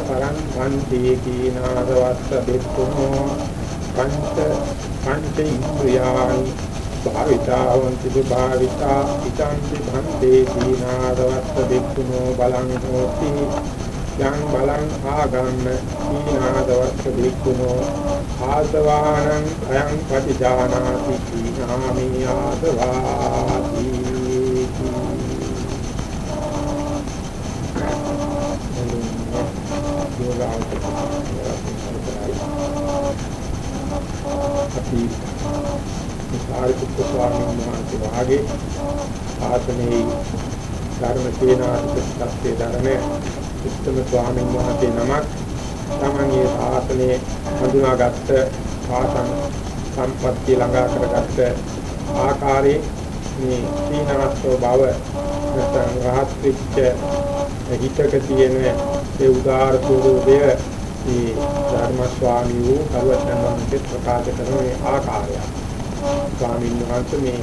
පරං භන්ති කීනාදවස්ස බික්ඛුනෝ පංච පංච ඉන්ද්‍රියානි භාවිතාවන්ති භාවිතා ඉතං භන්තේ කීනාදවස්ස බික්ඛුනෝ බලං හෝති යං බලං ආගම්ම කීනාදවස්ස බික්ඛුනෝ ආසවානං අයං පටිජානාති කීනාමි ආසවාති අපි සාරිපුත්‍ර ස්වාමීන් වහන්සේ වාගේ ආසනයේ ධර්ම සේනාධිපති තත්ත්වයේ ධර්මයේ උත්තම ස්වාමීන් වහන්සේ නමක් තමන්ගේ ආසනයේ හඳුනාගත්ත පාසම් සම්පත්තිය ළඟා කරගත්ත ආකාරයේ මේ සීනවස්ව බව නැත්නම් රහත් වෙච්ච හිතක තියෙන ඒ උදාාර ස්වરૂපය මේ ධර්ම ස්වාමී වූ සර්වඥාන්සේ ප්‍රකාශ කරන මේ ආකාරය. ස්වාමීන් වහන්සේ මේ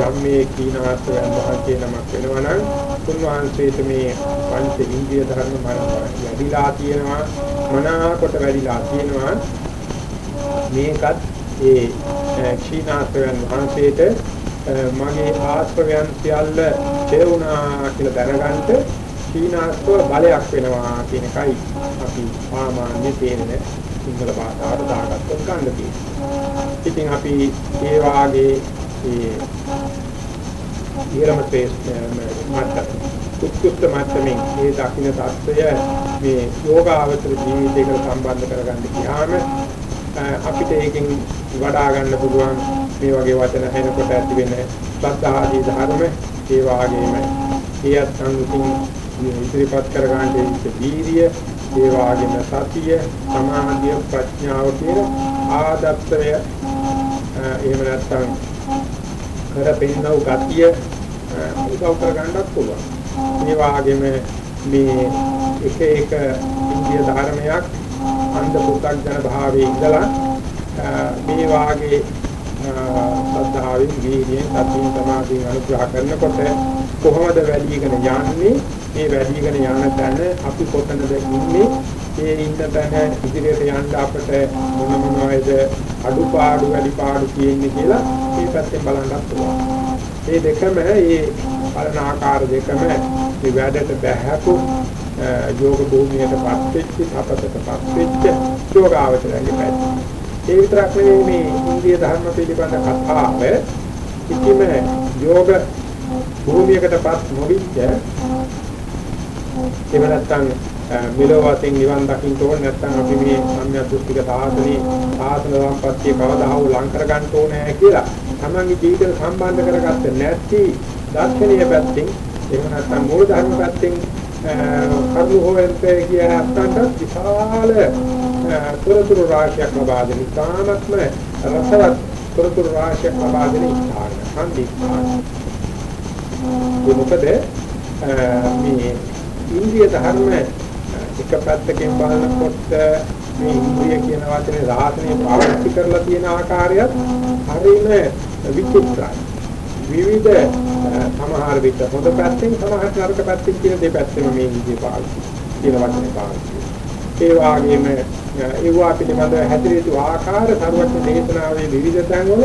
යම් මේ කීනාස්තයන් වහන්සේ නමක් වෙනවා නම් උන්වහන්සේට මේ පංච ඉන්ද්‍රිය ධර්ම වැඩිලා තියෙනවා මනාකොට වැඩිලා තියෙනවා මේකත් ඒ කීනාස්තයන් වහන්සේට මගේ ආශ්‍රවයන් සියල්ල චේවුණා කියලා දැනගන්න ශීනාස්ව බලයක් වෙනවා කියන එකයි අපි සාමාන්‍ය තේරෙන්නේ සිංහල භාෂාවට දාගත්ත ගන්න තියෙන්නේ. ඉතින් අපි ඒ වාගේ ඒ ඊළම තේස්මට උත්කෘෂ්ඨ මට්ටමින් මේ දකින්න தත්ත්වය මේ යෝගාවචර ජීවිතයකට සම්බන්ධ කරගන්න කියාම අපිට ඒකෙන් වඩා ගන්න පුළුවන් මේ වගේ වචන හෙනකොට ඇති වෙන සත්‍ය ආදී ධර්ම ඒ වාගේම ඒ අත්සන් විසින් ඉදිරිපත් කර ගන්නට ඉච්ඡ වීර්ය ඒ වාගේම සතිය සමාධිය ප්‍රඥාව කියන ආදත්තය එහෙම නැත්නම් කරපින්නව ගතිය උදව් කර ගන්නත් පුළුවන්. මේ වාගේම මේ එක එක ඉන්දිය ධර්මයක් අන්ධ පු탁ජන භාවයේ ඉඳලා මේ වාගේ සද්ධාවෙන් වීර්යයෙන් සතියෙන් සමාධියෙන් අනුග්‍රහ කරනකොට කොහොමද වැඩිගෙන යන්නේ මේ වැඩිගෙන යන තැන අපි කොතනද ඉන්නේ ඒ ඉන්න තැන ඉදිරියට යන්න අපට මොන මොනවද අඩුපාඩු වැඩිපාඩු තියෙන්නේ කියලා මේ පැත්තෙන් බලන්නත් පුළුවන්. මේ දෙකම මේ බලන ආකාර දෙකම මේ වැඩට බැහැපු යෝග භූමියටපත් වෙච්ච අපතටපත් වෙච්ච යෝගාවචරයේ පැත්ත. ඒ විතරක් නෙවෙයි මේ ඉන්දිය ධර්ම පිළිබඳ කතාව කිසිම යෝග භූමියකටපත් නොවිච්ච එහෙම නැත්නම් මෙලොව වශයෙන් නිවන් දකින්න ඕනේ නැත්නම් අපි මේ සම්‍යක් දෘෂ්ටික සාසනේ සාසන සම්පත්තිය කවදා හෝ ලං කර ගන්න ඕනේ කියලා තමන්ගේ ජීවිතය සම්බන්ධ කරගත්තේ නැති දාර්ශනික පැත්තෙන් එහෙම නැත්නම් මූල ධර්ම පැත්තෙන් කරුණු හොයන්තේ කිය අත්තන්ට විශාල තොරතුරු රාශියක් ලබා දෙන ඉතාමත්ම රසවත් තොරතුරු රාශියක් ලබා දෙන ස්ථාන සම්දිස්ථාන ඒ මොකද මේ ඉන්ද්‍රිය ධර්ම එක පැත්තකින් බලනකොට මේ ඉන්ද්‍රිය කියන වචනේ රාසනේ පාවිච්චි කරලා තියෙන ආකාරයත් හරිම විචිත්‍රයි. විවිධ සමහර විට හොඳ පැත්තෙන් සමහර නරක පැත්තෙන් කියන දෙපැත්තම මේ ඉන්ද්‍රිය පාවිච්චි කියන වචනේ පාවිච්චි. ඒ වගේම ඒවා පිළිබඳ හැදිරිතු ආකාර සර්වඥ දේශනාවේ විවිධ තැන්වල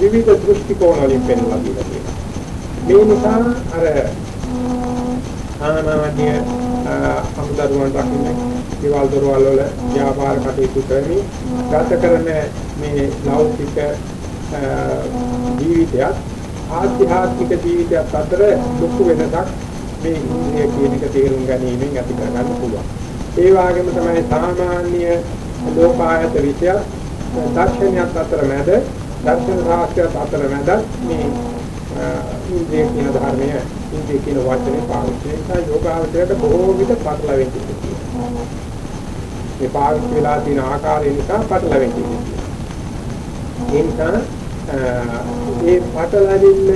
විවිධ දෘෂ්ටි කෝණ වලින් පෙන්වලා තියෙනවා. මේ නිසා අර සාමාන්‍ය අමුදරුවන් රකින්න දේවල් දොරවල් වල ව්‍යාපාර කටයුතු කරමින් ගත කරන මේ ලෞකික ජීවිතයත් ආධ්‍යාත්මික ජීවිතයත් අතර ලොකු වෙනසක් මේ ඉන්ද්‍රිය කියන එක තේරුම් ගැනීමෙන් ඇති කරගන්න පුළුවන්. ඒ වගේම තමයි සාමාන්‍ය ලෝකායත විෂය දර්ශනයත් අතර මැද දර්ශන සාස්ත්‍රයත් අතර මැද මේ ඉන්ද්‍රිය කියන ධර්මය ඉන්ද්‍රිය කියන වචනේ පාවිච්චි කරලා යෝගාවචරයට බොහෝ විට පටලවෙන්නේ තියෙනවා. මේ පාවිච්චි වෙලා තියෙන ආකාරය නිසා පටලවෙන්නේ. ඒ නිසා ඒ පටලවිල්ල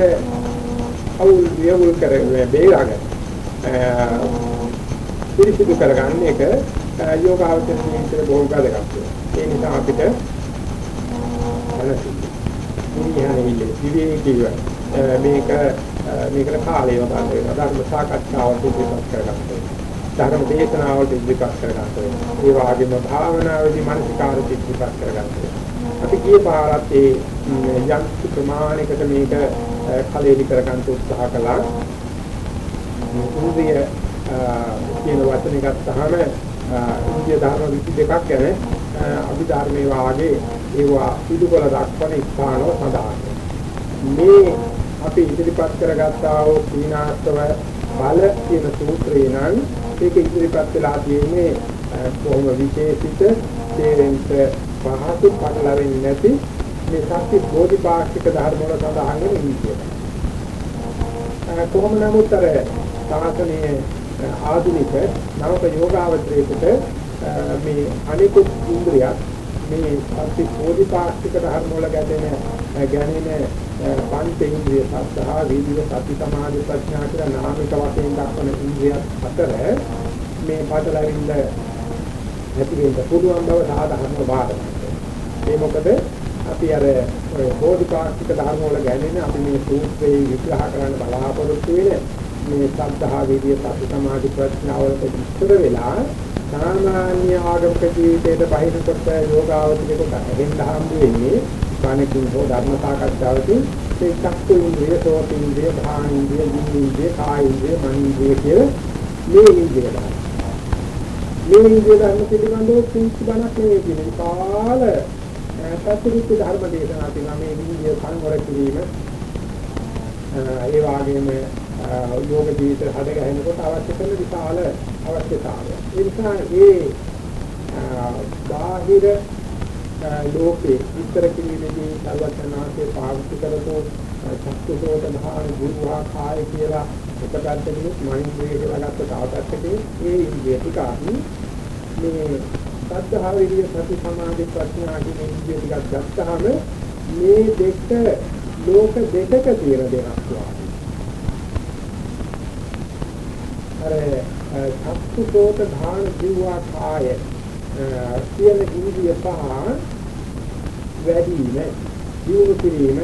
අවුල් වියවුල් කරගෙන බේරාගෙන පිරිසිදු කරගන්න එක යෝගාවචර ජීවිතේ බොහෝ වැදගත්. ඒ නිසා අපිට බලන්න. ඉන්නේ විවේකීව මේක මේකට කාලය යොදන්න වෙනවා ධර්ම සාකච්ඡාවට ඉදිරිපත් කරගන්න. ධර්ම දේශනාවලට ඉදිරිපත් කර ගන්න වෙනවා. ඒ වගේම භාවනාවේදී මානසිකාර ඉදිරිපත් කර ගන්න වෙනවා. අපි ගිය පාරත් ඒ යම් ප්‍රමාණයකට මේක කලෙලි කර ගන්න උත්සාහ කළා. ඉන්ද්‍රිය කියන වචනේ ගත්තාම ඉන්දිය ධර්ම විදි දෙකක් ගැන අභිධර්මයේ වාගේ ඒවා පිටුකල දක්වන ස්ථානව සඳහන් මේ අපි ඉදිරිපත් කරගත්තා වූ සීනාස්තව බල කියන සූත්‍රේ නම් ඒක ඉදිරිපත් වෙලා තියෙන්නේ කොහොම විශේෂිත තේරෙන්ට පහසු පටලවෙන්නේ නැති මේ සත්‍ය බෝධිපාක්ෂික ධර්ම වල සඳහන් වෙන විදියට. කොහොම නමුත් අර සාසනයේ ආධුනික නවක යෝගාවචරයකට මේ අනිකුත් ඉන්ද්‍රියක් මේ සත්‍ය බෝධිපාක්ෂික ධර්ම වල ගැටෙන ගැනීම පංච ඉන්ද්‍රිය සත්‍තා වීර්ය සති සමාධි ප්‍රඥා කියලා නාමික වශයෙන් දක්වන ඉන්ද්‍රිය අතර මේ පාඩලවින්ද නැති වෙන්න පුළුවන් බව සාධාරණ බාධකයි. ඒ මොකද අපි අර බෝධිපාක්ෂික ධර්ම වල ගැනීම අපි මේ සූත්‍රයේ විග්‍රහ කරන්න බලාපොරොත්තු වෙන මේ සද්ධා වීර්ය සති සමාධි ප්‍රඥා වලට විස්තර වෙලා සාමාන්‍ය ආගමික ජීවිතයට බහිනකොට යෝගාවචිකයට හැෙන්න හම්බ වෙන්නේ කණකින් හෝ ධර්ම සාකච්ඡාවකින් ඒ චක්කු ඉන්ද්‍රිය, සෝත ඉන්ද්‍රිය, භාන ඉන්ද්‍රිය, ජීව ඉන්ද්‍රිය, කාය ඉන්ද්‍රිය, මන ඉන්ද්‍රිය කියලා මේ ඉන්ද්‍රිය ගන්න. මේ ඉන්ද්‍රිය ධර්ම පිළිබඳව කිසි බණක් නෙවෙයි කියන්නේ කාල සත්‍විත ධර්ම දේශනා තියෙනවා මේ ඉන්ද්‍රිය සංවර කිරීම ඒ වගේම යෝග ජීවිත හද ගැහෙනකොට අවශ්‍ය කරන විශාල අවශ්‍යතාවය. ඒ නිසා ඒ බාහිර ලෝකේ විතර කිරීමේදී සර්වඥාන්සේ පාවිච්චි කරපු චක්කසෝත භාව ජීවා කාය කියලා එකපැත්තකින් මනින්ද්‍රිය කියලා ගත්ත තාවකටදී ඒ ඉන්ද්‍රිය ටික මේ සද්ධා විරිය සති සමාධි ප්‍රඥා කියන ඉන්ද්‍රිය ටිකක් ගත්තාම මේ දෙක ලෝක දෙකක තියෙන දෙයක් වගේ. අර චක්කුසෝත ධාන ජීවා කාය කියන ඉන්ද්‍රිය පහ වැඩිම දියුණු කිරීම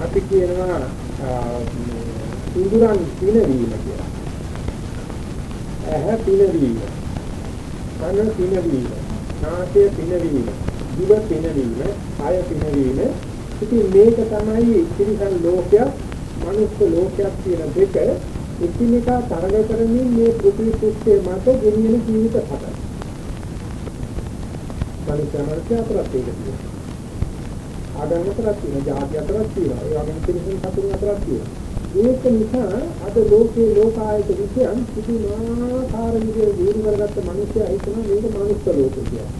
අපි කියනවා ඉන්ද්‍රයන් පිනවීම කියලා. ඇහැ පිනවීම, කන පිනවීම, නාසය පිනවීම, දිව පිනවීම, කාය පිනවීම. ඉතින් මේක තමයි තිරිසන් ලෝකයක්, මනුස්ස ලෝකයක් කියන දෙක එකිනෙකා තරග කරමින් මේ පෘථිවි පෘෂ්ඨයේ මත ගෙනියන ජීවිත හදයි. මනුෂ්‍ය මනුෂ්‍ය අතරත් ඒක තියෙනවා. ආගම් අතරත් තියෙනවා, ජාති අතරත් තියෙනවා, ඒ වගේම පිරිසිදු සතුන් අතරත් තියෙනවා. ඒක නිසා අද ලෝකේ ලෝකායත විද්‍යන් පුදුමාකාර විදිහට දිනු කරගත්ත මිනිස්සයා හිතනවා මේක මනුස්ස ලෝකය කියලා.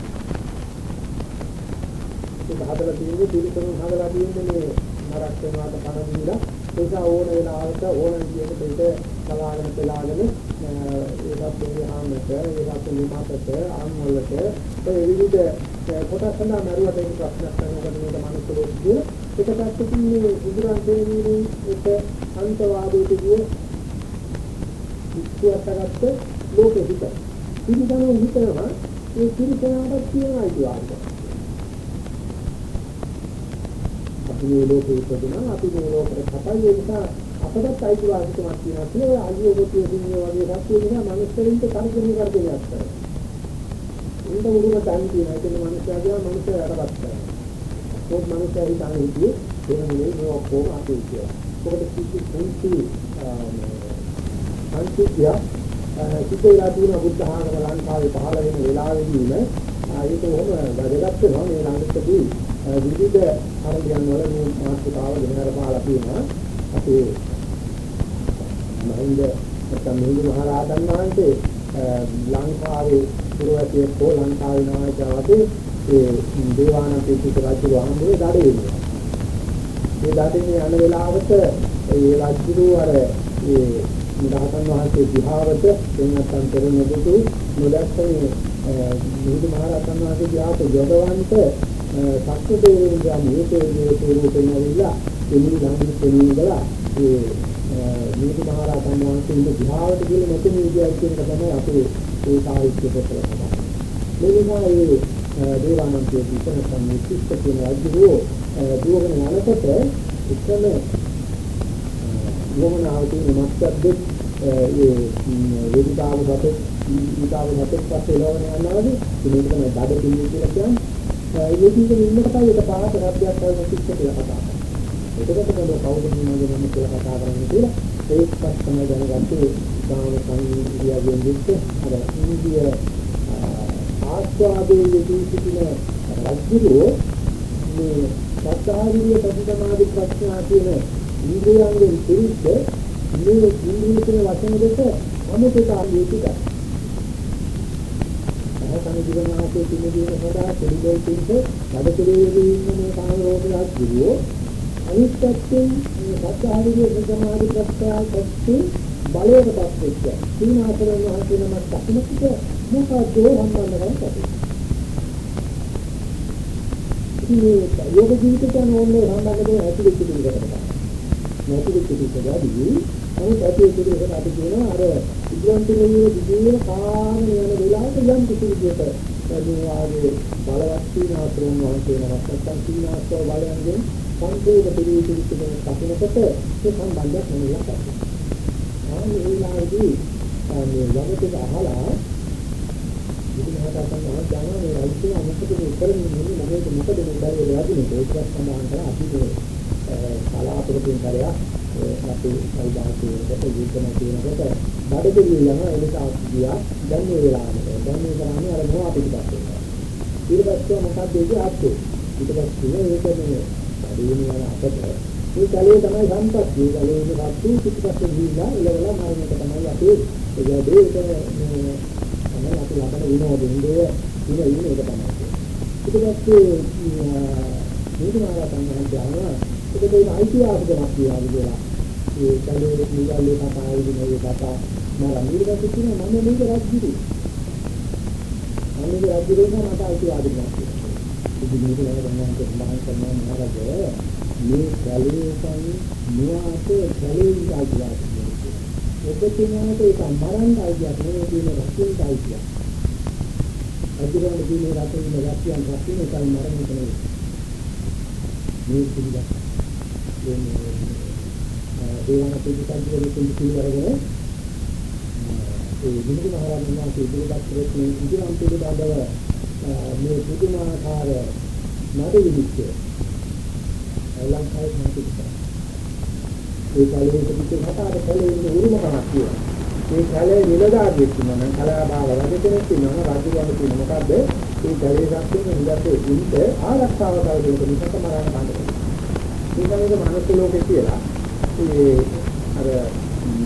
ඒක හදලා තියෙන්නේ පිළිතුරු හදලා තියෙන්නේ මේ නරක වෙනවාට පණ දීලා ඒක ඕන වෙලාවට ඕන විදිහට ඒක බලාගෙන බලාගෙන ඒකත් දෙවියන්ට ඒකත් නිමාතට ආන්වලට ඒ විවිධ කොටස් සඳහා මරුවට ඒක ප්‍රශ්නයක් කරනකොට මේක මනුස්ස ලෝකයේ ඒක පැත්තකින් මේ බුදුරන් දෙවියන් එක අන්තවාදයට ගිය ඉස්සුවටගත්ත ලෝකෙ හිත. පිළිගනෝ හිතනවා ඒ පිළිගනාට තියෙන අයිතිවාසිකම්. අපි මේ ලෝකෙ ඉපදුනා අපි මේ ලෝකෙට කපයි ඒ නිසා අපටත් අයිතිවාසිකමක් තියෙනවා කියලා අයියෝ ගොතිය දිනේ වගේ සත්‍ය නිසා මිනිස්සුන්ට කර්කණි කරදෙයක් කරනවා. උන්ට උරුම තන් තියෙනවා ඒක මිනිස්සයා කියන මිනිස්සයා යටපත් කරනවා. ඒත් මිනිස්සයා හිතන්නේ හිටියේ එහෙමනේ මේ ඔක්කොම අපේ කියලා. මොකද කිසි කුංචි සංකීර්ය සිතේලා තියෙන බුද්ධ ආගම ලංකාවේ පහළ වෙන වෙලාවෙදීම ඒක කොහොම වැදගත් වෙනවා මේ ළඟටදී විවිධ අරගෙන වල මේ මාතෘකාව ගෙනහැර පාලා තියෙනවා අපේ මහින්ද නැත්නම් මිහිඳු මහ රහතන් වහන්සේ ලංකාවේ පුරවැසිය හෝ ලංකාවේ නායකවදී ඒ දේවානන්ද පිටික රජු වහන්සේ දඩේ වෙනවා. ඒ දඩේ යන වෙලාවට ඒ රජු අර ඒ රහතන් වහන්සේ දිහාවට එන්නත්තන් පෙරමුදුතු නොදැක්කේ මිහිඳු මහ රහතන් වහන්සේ දිහාට යොදවන්ට සක්‍රීය මේකේ ස්වරූපෙන් ඇවිල්ලා එළි ළඟ පෙනීගලා ඒ මේක මහරහතන් වහන්සේ දිහාවට ගිහින් නැති නීතියක් කියන එක තමයි අපේ ඒ සාහිත්‍ය පොතල තමයි. මේ නිසා ඒ දේවානන්දයේ විතර සම්මිතිස්ත කියන රාජ්‍යෝ දුවගෙන යනකොට එකම වමනාවදී මත්ද්ද ඒ වේදිකාව සතේ ඊතාව සතේ පස්සේ ලෝකන යනවාද මේක තමයි බඩ පිළිවෙල කියලා කියන්නේ ඒ විදිහට ඉන්නකොට ඒක පාට රබ්බයක් වගේ කිච්ච කියලා කතා කරනවා එතකොට තමයි කවුද කියනවාද මම කියලා කතා කරන්නේ කියලා ඒකත් තමයි දැනගත්තේ සාම සංගීතයෙන් යුක්ත අර ඉන්දිය ආස්වාදයේ යෙදී සිටින රජුරෝ මේ සත්‍යාවිරිය ප්‍රතිසමාධි ප්‍රඥා කියන ඉන්ද්‍රියයන්ගෙන් පිරිච්ච මේ ඉන්ද්‍රිය කියන වචන දෙක අමුතුට ආයුතිකයි. අහසන ජීවනාසේ තින දින සදා පිළිදෙල් තින්ද බඩ කෙරෙහි ඉන්න මේ කාම රෝගයක් දිවියෝ අනිත් පැත්තෙන් මේ සත්‍යාවිරිය ප්‍රතිසමාධි ප්‍රඥා පැත්තෙන් බලයටපත් වෙච්ච සීනාසරණ වහන්සේ නමක් දක්නකොට මොකද හම්බන්නකම් කටේ. ඉතින් යෝග ජීවිත කියන ඕනේ සම්බන්ධයෙන් ඇති වෙච්ච දෙයකට. නැති වෙච්ච දෙයකදී අනිත් ඇති වෙච්ච දෙයකට අපි කියනවා අර ඉන්ද්‍රයන්ගේ දිගේම කාම යන වෙලාවට යම් කිසි විදිහට මේ ආගේ බලවත් සීනාසරණ වහන්සේ නමක් නැත්නම් සීනාසව බලයන්ගෙන් සංකේත පිළිවිදිච්ච දෙයක් දකිනකොට ඒ සම්බන්ධයක් නෙවෙයි. ආන්නේ ඒ වෙලාවේදී මේ වගකීම අහලා බුදුමහාතාසන් වහන්සේ යනවා මේ රාජ්‍ය අමුතුක මේ කරන්නේ මොකද මොකද මොකද මේ බැරි වෙලාදී මේක සම්බන්ධ කරලා අපි මේ කලාපරකින් කරයක් අපි සෞදාසියට යුද්ධන කියනකොට බඩගිරිය යන එලෙස ගියා. දැන් මේ වෙලාවට දැන් මේ කරන්නේ අර මොහා පිටපත් වෙනවා. ඊට පස්සේ මොකක්ද ඒක ආත්තේ ඊට පස්සේ ඒක මේ බඩගිරිය යන අපට මේ කලයේ තමයි සම්පත්. මේ කලයේ ඉන්න සත්තු පිටපස්සේ ගිහිලා ඉලවලා මරණයට තමයි අපි ඒක මේ තමයි අපි ලබන විනෝදින්දේ ඉන ඉන්න එක තමයි. ඊට පස්සේ මේකමාරතන් යනවා ඒකේ තියෙන අයිතිවාසිකමක් කියලා කියලා. ඒ කලේ නිගල්ලේ කතා විදිහේ කතා මම ඊට පස්සේ කියනවා මම මේක රජ්ජිරි. මම මේක රජ්ජිරි නම් මට අයිතිවාසිකමක් තියෙනවා. ඉතින් මේක නේද මම සම්මාන කරනවා මහරජය මේ කලේ සං නුවාසේ කලේ අයිතිවාසිකමක්. ඔබතුමාට ඒක මරන්න අයිතියක් නෙවෙයි කියන රැකෙන්න අයිතියක්. අදිරවල දිනේ රටේ ඉන්න රැකියන් රැකින එකයි මරන්න නෙවෙයි. මේ පිළිගත්. මේ දේවන පිළිපදින දෙකෙන් පිළිවරගෙන ඒ විමුක්ති මහරජාණන් වහන්සේ ඉදිරියට ප්‍රශ්නේ ඉදිරියම් පිළිබඳව මේ පුදුමාකාර නඩ විදිච්ච ලංකාවේ නැතිකම ඒ කලේ පිටිච්ච කතාවට කලේ ඉන්න උරුමකමක් තියෙනවා. මේ කලේ නිලධාරියෙක් ඉන්නවා නම් කලාභාව වගේ කෙනෙක් ඉන්නවා රාජ්‍ය ගන්න තියෙන මොකද්ද? මේ කලේ සත්‍යෙම ඉඳලා ඉන්න ආරක්ෂාව කරගෙන මිසක මරන්න බෑ. මේකමද මනුස්ස ලෝකේ කියලා. ඒ අර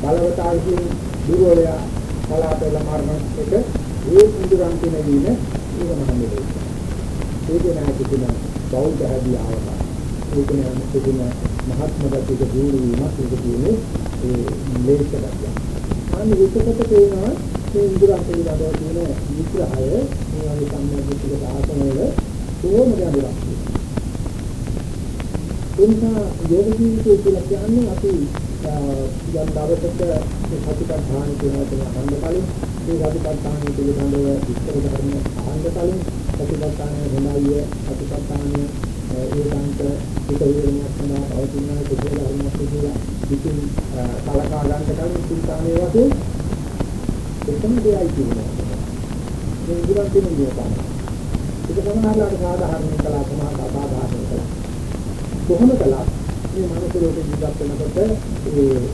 බලවතාවකින් දුරවලය කලාපෙල මරණ එක ඒ ඉඳුරන් කියන දින ඒක මම මෙලේ. ඒක නෑ කිසිම බෞද්ධ හැදියාවක්. ඒක නෑ කිසිම මහත්ම ගතියක දිනු වීමක් ඒක කියන්නේ ඒ ලේඛ ගතිය. අන්න ඒකකට තේනවා මේ ඉන්ද්‍රයන් පිළිබඳව තියෙන විග්‍රහය මේ වගේ සම්මාදිතක ආසනවල ඕම ගැඹුරක්. එනිසා යෝග ජීවිතය කියලා කියන්නේ අපි යම් දවසක සතිපට්ඨාන කියනවා කියන අහන්න කලින් ඒ සතිපට්ඨාන පිළිබඳව විස්තර කරන අහන්න කලින් සතිපට්ඨාන හොඳයි සතිපට්ඨාන ඒකාන්ත එක විදිහක් සඳහා පවතින කුසල ධර්මයක් කියලා ඉතින් කලකා ගන්න කලින් සිතානේ වශයෙන් එකම දෙයයි කියනවා. මේ ඉදිරියට තියෙන දේ තමයි. ඒක සමහරවිට සාධාරණ කලා සමාන අසාධාරණ කලා. කොහොම කළා මේ මනස ලෝකේ ජීවත් වෙනකොට ඒ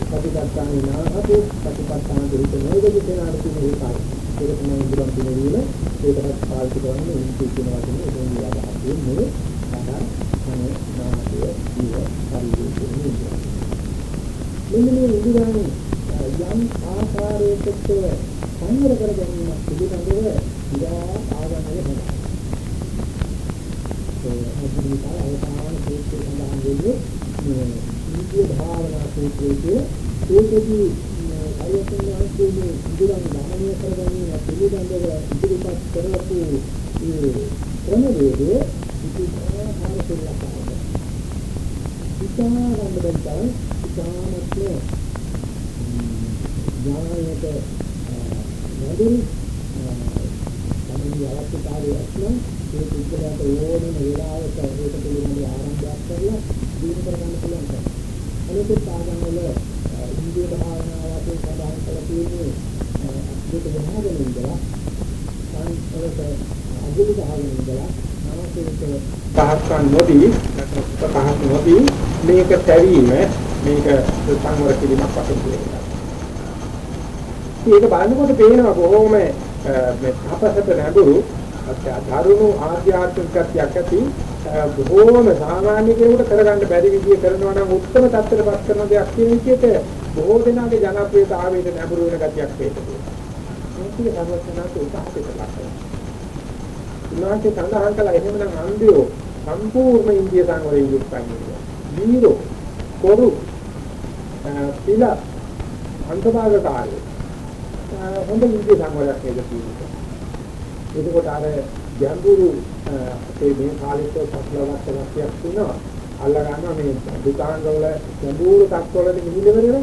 ප්‍රතිපත්තානේ නාහතු ප්‍රතිපත්තාන දෙහිත නේද කියනාට තියෙන ඒකයි. ඒක තමයි ඉදිරියට තියෙන දේ. ඒකටත් පාවිච්චි කරන්නේ ඉන්ටි කියන වචනේ එතන විවාදයක් තියෙන්නේ. අදා මේ නාමය ජීව පරිදි මෙන්න මේ ඉදිරියන් යම් ආකාරයකට සංවර කර ගැනීම පිළිබඳව ඉරා ආගමනේ හොඳයි. ඒ අදිනිකා අවසාන සූත්‍රය සඳහන් වෙන්නේ මේ ඉන්දිය භාවනා සූත්‍රයේ ඒකදී අයතන වාස්තුවේ ඉදිරියන් ගමනය කර ගැනීම පිළිබඳව ඉදිරිපත් කරපු ඒ ක්‍රමවේදය ඉතිහාස හරසෙල්ලක්. ඉතාලම දැන් ඉතාමත්ම ඥානයට නැදුණු තමයි අවශ්‍යතාවයක් නම් ඒ පුද්ගලයාට ඕනම වෙලාවක ඒක පිළිබඳව ආරම්භයක් කරලා දිනු කර ගන්න පුළුවන්. අනිත් ආගම් වල ඉන්දිය භාවනාව වශයෙන් සඳහන් කරලා තියෙන්නේ අද්භූත ගහගෙන ඉඳලා සංස්කෘත අගුල ගහගෙන ඉඳලා නාමකේත පහස්කන් නොදී පහස් නොදී මේක තැවීම මේක සංවර කිරීමක් වශයෙන් කියනවා. ඒක බලනකොට පේනවා කොහොම මේ තපසට නැඹුරු දරුණු ආධ්‍යාත්මික ගතියක් ඇති බොහෝම සාමාන්‍ය කෙනෙකුට කරගන්න බැරි විදිය කරනවා නම් උත්තර තත්ත්වයටපත් කරන දෙයක් කියන විදිහට බොහෝ දෙනාගේ ජනප්‍රියතාවයට නැඹුරු වෙන ගතියක් වේදේ. මේක සර්වඥාන්ත උදාහරණයක් ලක්වනවා. උනාට සඳහන් කළා එහෙමනම් අන්දියෝ සම්පූර්ණ ඉන්දිය සංවරයෙන් යුක්තයි. වීරෝ කොරු පිළ අන්තභාගකාරී හොඳ ඉන්දිය සංවරයක් නේද කියන්නේ. එතකොට අර ගැඹුරු අපේ මේ කාලෙට සත්ලවත් සත්‍යයක් තියෙනවා. අල්ල ගන්නවා මේ දුකාංගවල ගැඹුරු තත්ත්වවලදී මිහිලවරනේ.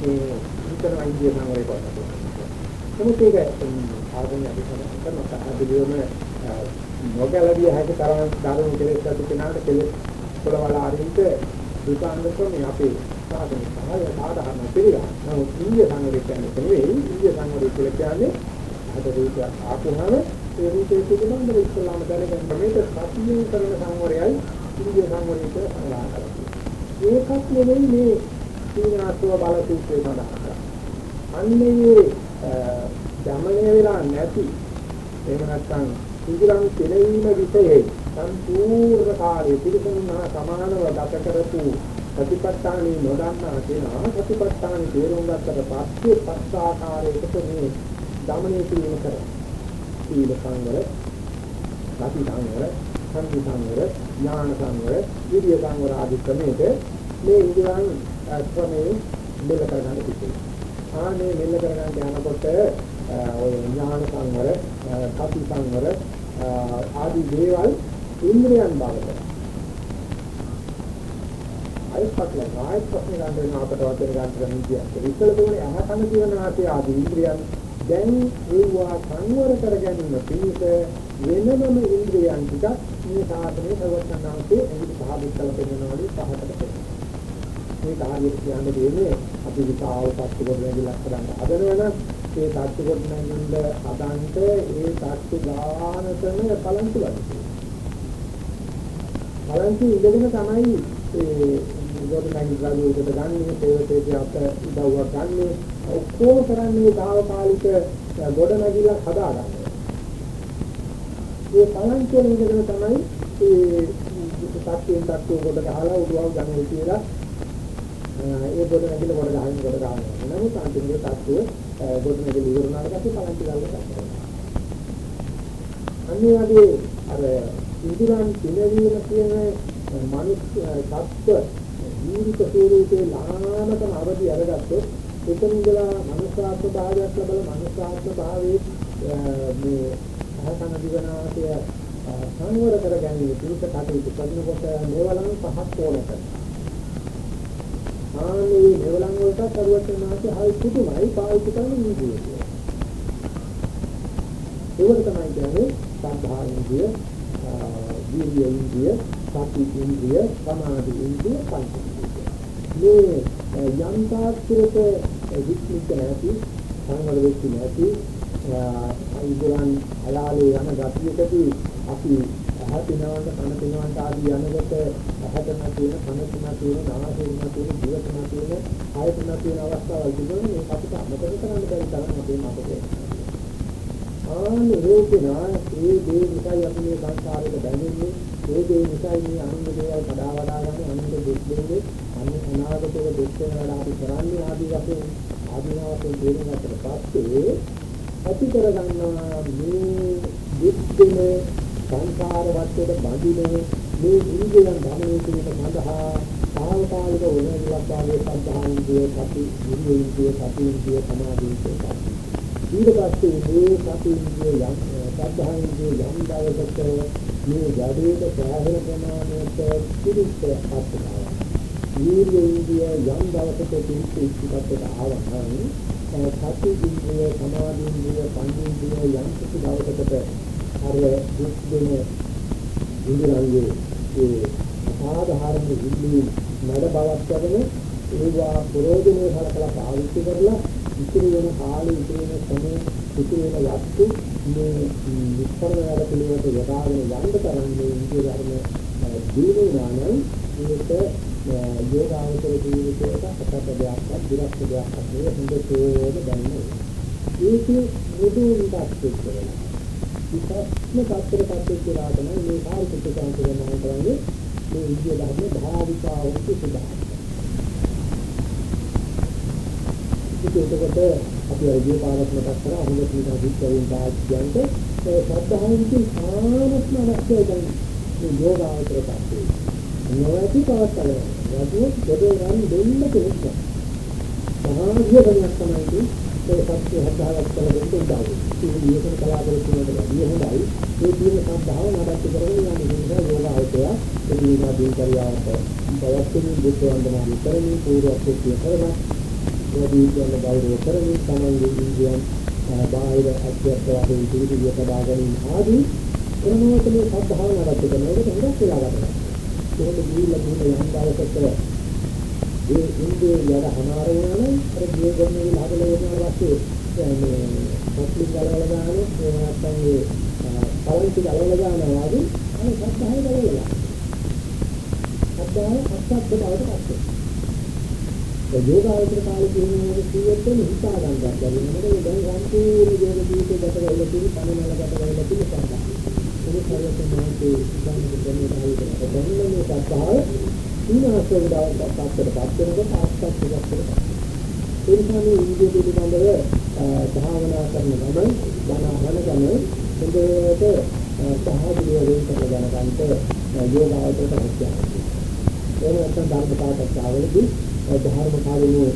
මේ හිතන ඉන්දිය සංවරය කරනවා. නමුත් ඒක ආගම අධිකරණ කරන පහදිලියම නොගැලවිය හැකි තරම් ධර්ම කෙලෙස් ඇති කෙනාට කෙලෙස් පොළවල ආරින්ට දුකාංගකම අපේ සාධන සහය සාධාරණ පිළිගන්න. නමුත් ඉන්දිය සංවරය කියන්නේ නෙවෙයි ඉන්දිය සංවරය කියලා කියන්නේ අද රූපයක් ආපුහම ඒ රූපයේ පිළිබඳව ඉස්සලාම දැනගන්න මේක සතියෙන් කරන සංවරයයි ඉන්දිය සංවරය කියලා සඳහන් කරන්නේ. ඒකත් නෙවෙයි මේ සීනාස්ව බල සූත්‍රය සඳහන් කරන්නේ. අන්නේ දමණය වෙලා නැති එහෙම නැත්නම් ඉදිරම් කෙලවීම විෂයේ සම්පූර්ණ කාර්ය පිළිසුන්නා සමානව ගත කරපු සතිපට්ඨානෙ නොදන්නා කෙනා සතිපට්ඨානෙ තේරුම් ගත්තට පස්සේ පස් ආකාරයකට මේ දමණය කිරීම කරනවා. සීල සංවර, සති සංවර, සම්පි සංවර, ඥාන සංවර, විරිය සංවර ආදී ක්‍රමයක මේ ඉන්ද්‍රයන් ක්‍රමයේ මෙල්ල කරගන්න කිව්වේ. ආනේ මෙල්ල කරගන්න යනකොට ඔය ඥාන සංවර, සති සංවර ආදී දේවල් ඉන්ද්‍රයන් බවට ආයත්පත්ල ආයත්පත්ල ගන්න වෙන අපට වචන ගන්න ගන්න කියන්නේ. ඉතල දුන්නේ අහකන ජීවන වාසිය ආදී ඉන්ද්‍රියන් දැන් ඒවා සංවර කර ගැනීම පිණිස වෙනම ඉන්ද්‍රියන් ටික මේ සාධනේ සවස්තනාවේ ඇඟිලි පහ දෙකල පෙන්වනවාලු පහකට පෙන්වනවා. මේ කාර්යය කියන්නේ දෙන්නේ අපි විකාව පත්තු කොට නැගිලක් කරන්න හදනවනම් ඒ තත්තු කොට නැගින්න හදන්ට ඒ තත්තු ගානතම පලන්තු ලබනවා. පලන්තු ඉඳගෙන තමයි ඒ ගොඩ නැගිලා උඩට ගන්නේ තේවතේ අප උදව්වක් ගන්නේ ඔක්කොම කරන්නේ తాවකාලික ගොඩ නැගිලා හදා ගන්න. මේ පලංචේ ඉඳගෙන තමයි ඒ සත්‍යයෙන් තත්ත්ව ගොඩ ගහලා උදව් ගන්න කියලා ඒ ගොඩ නැගිලා ගොඩ ගහන ගොඩ ගන්නවා. නමුත් අන්තිමට තත්ත්ව ගොඩ නැගිලා ඉවරනාට පස්සේ පලංචේ ගන්න ගන්නවා. අනිවාර්යයෙන් අර ඉදිරියන් පිනවීම කියන මනුස්ස තත්ත්ව ජීවිත ස්වරූපේ ලාමකම අවදි අරගත්තොත් එතනදලා මනුෂ්‍යාත්ම භාවයක් ලැබලා මනුෂ්‍යාත්ම භාවයේ මේ සහසන දිවනාසය සංවර කර ගැනීම පිණිස කටයුතු කරනකොට මේවලන් පහක් ඕනක. ආනේ මේවලන් වලට කරුවචනාසය හයි පුදුමයි පාවිච්චි කරන නීතිය. ඒකට තමයි කියන්නේ සම්භා ඉන්ද්‍රිය, වීර්ය ඉන්ද්‍රිය, සති ඉන්ද්‍රිය, සමාධි ඉන්ද්‍රිය, පංච ඉන්ද්‍රිය. මේ යම් තාක්ෂරක විස්මිත නැති සංවර වෙච්ච නැති අයිදුරන් අලාලේ යන ගතියකදී අපි අහතිනවන්ට කනතිනවන්ට ආදී යනකොට අහතන තියෙන කනතින තියෙන නාසයෙන් තියෙන දිවතන තියෙන ආයතන තියෙන අවස්ථාවල් තිබුණේ මේ අපිට අමතක කරන්න බැරි තරම් අපේ මතකේ. ආනි රෝපිනා ඒ දේ නිසායි අපි මේ සංසාරයට බැඳෙන්නේ ඒ දේ නිසායි මේ අනුන්ගේ දේවල් කඩා වඩා ගන්න අනුන්ගේ දුක් දෙන්නේ අන්න අනාගතයේ දුක් වෙනවා අපි කරන්නේ ආදී වශයෙන් ආදීනවතෙන් තේරුම් ගන්නට පස්සේ ඇති කර ගන්නවා මේ දුක් දෙන සංසාර වත්තේට බඳින මේ ඉන්ද්‍රියන් ධර්මයේ කියන සඳහා සාවකාලික උනේලක් වාගේ සද්ධාන්තිය සති ඉන්ද්‍රිය සති ඉන්ද්‍රිය සමාධි ඉන්ද්‍රිය ඊට පස්සේ මේ සති ඉන්ද්‍රිය යම් සද්ධාන්තිය යම් දවසක මේ ජඩේට සෑහෙන ප්‍රමාණයට පිළිච්ච අත්දැකීම වීර්ය ඉන්ද්‍රිය යම් දවසක පිළිච්ච ඉස්සකට ආවම සති ඉන්ද්‍රිය සමාධි ඉන්ද්‍රිය පංච ඉන්ද්‍රිය යම් කිසි දවසකට අර දුක් දෙන ඉන්ද්‍රියන්ගේ ඒ අසාධාරණ ඉල්ලීම් නඩ බවක් ලැබෙන ඒවා ප්‍රෝජනේ කලකලා පාවිච්චි කරලා ඉතිරි වෙන කාලේ ඉතිරි වෙන සමය ඉතිරි වෙන වස්තු මේ විස්තරය වල පිළිවෙත යොදාගෙන යන්න තරන්නේ ඉන්දිය ධර්ම දිනුනා නම් මේක යෝගාවචර ජීවිතයට අපට දෙයක්වත් විරක්ත දෙයක්වත් නෙවෙයි හොඳටම දැනෙන්නේ. ඒකේ මුදුන්පත් කරනවා. විපස්සන tattර tattර කියලා තමයි මේ කාර්යික සංකල්පන කරන්නේ මේ ඉන්දිය ධර්ම භාවිකාවට සුදාන. ඒකකට අපි අයිතිය පාරක් මතක් කරා අහුල තියෙන විස්තරින් දාච්චයන්ට ඒ සද්ධාවෙන් ආනත්ම අවශ්‍යයි දැන් මේ යෝගාවචර tattර. නොවැති පවත්තල. යදුව දෙදේ ගන්න දෙන්න කෙනෙක්. සමාධිය ගන්නක් තමයි ඒ සත්‍ය හදාගත්ත කෙනෙක් උදාව. ඒක විශේෂ කලාකරුවෙකුට වැඩි හොඳයි. ඒ කියන සද්ධාව නඩත්තු කරගෙන යන නිසා යෝගාවචරය ඒ දිනා දිනචරියාවට පවත්වමින් බුද්ධ වන්දනා කරමින් පූර්වක්‍රිය කරනවා. වැඩි කියන ගෞරව කරමින් තමන්ගේ ඉන්දියන් බාහිර අධ්‍යාත්ම වශයෙන් පිළිවිය සබා ගැනීම ආදී ක්‍රමවලදී සද්ධාව නඩත්තු කරන එක හොඳක් වෙලා ගන්නවා. ඒක දීලා දුන්න යම් දවසක ඒ ඉන්දිය යඩ හමාර වෙනවා නම් අර ගිය ගොන්නේ හදලා වෙනවා පස්සේ මේ පොත්ලින් ගලවලා දාන ඒ නැත්තම් ඒ පළවෙනි ගලවලා දානවා වගේ අනේ සත්‍යය ගලවලා සත්‍යය අත්‍යත් බවට පත් ඒ යෝගාවචර කාලේ කියන්නේ කීයටම හිතා ගන්නත් බැරි මොකද දැන් සම්පූර්ණ යෝග ජීවිතේ ගත කරලා තියෙන පණවල ගත කරලා තියෙන සංකල්ප. ඒක හරියට මාතේ ඉස්සන් දෙන්නේ නැහැ. දැන් මේ සත්‍යය සීනාසයෙන් දාපත්තට පත් වෙනකොට ආස්තක් ටිකක් කරනවා. ඒ නිසා මේ ඉන්දිය පිළිබඳව භාවනා කරන ගමන් ධන අහන ගමන් හොඳට සහජීව වෙන්න කරලා දැනගන්න යෝගාවචරයට අවශ්‍යයි. ඒ නැත්නම් ධර්ම සාකච්ඡාවලදී ධර්ම කාලේ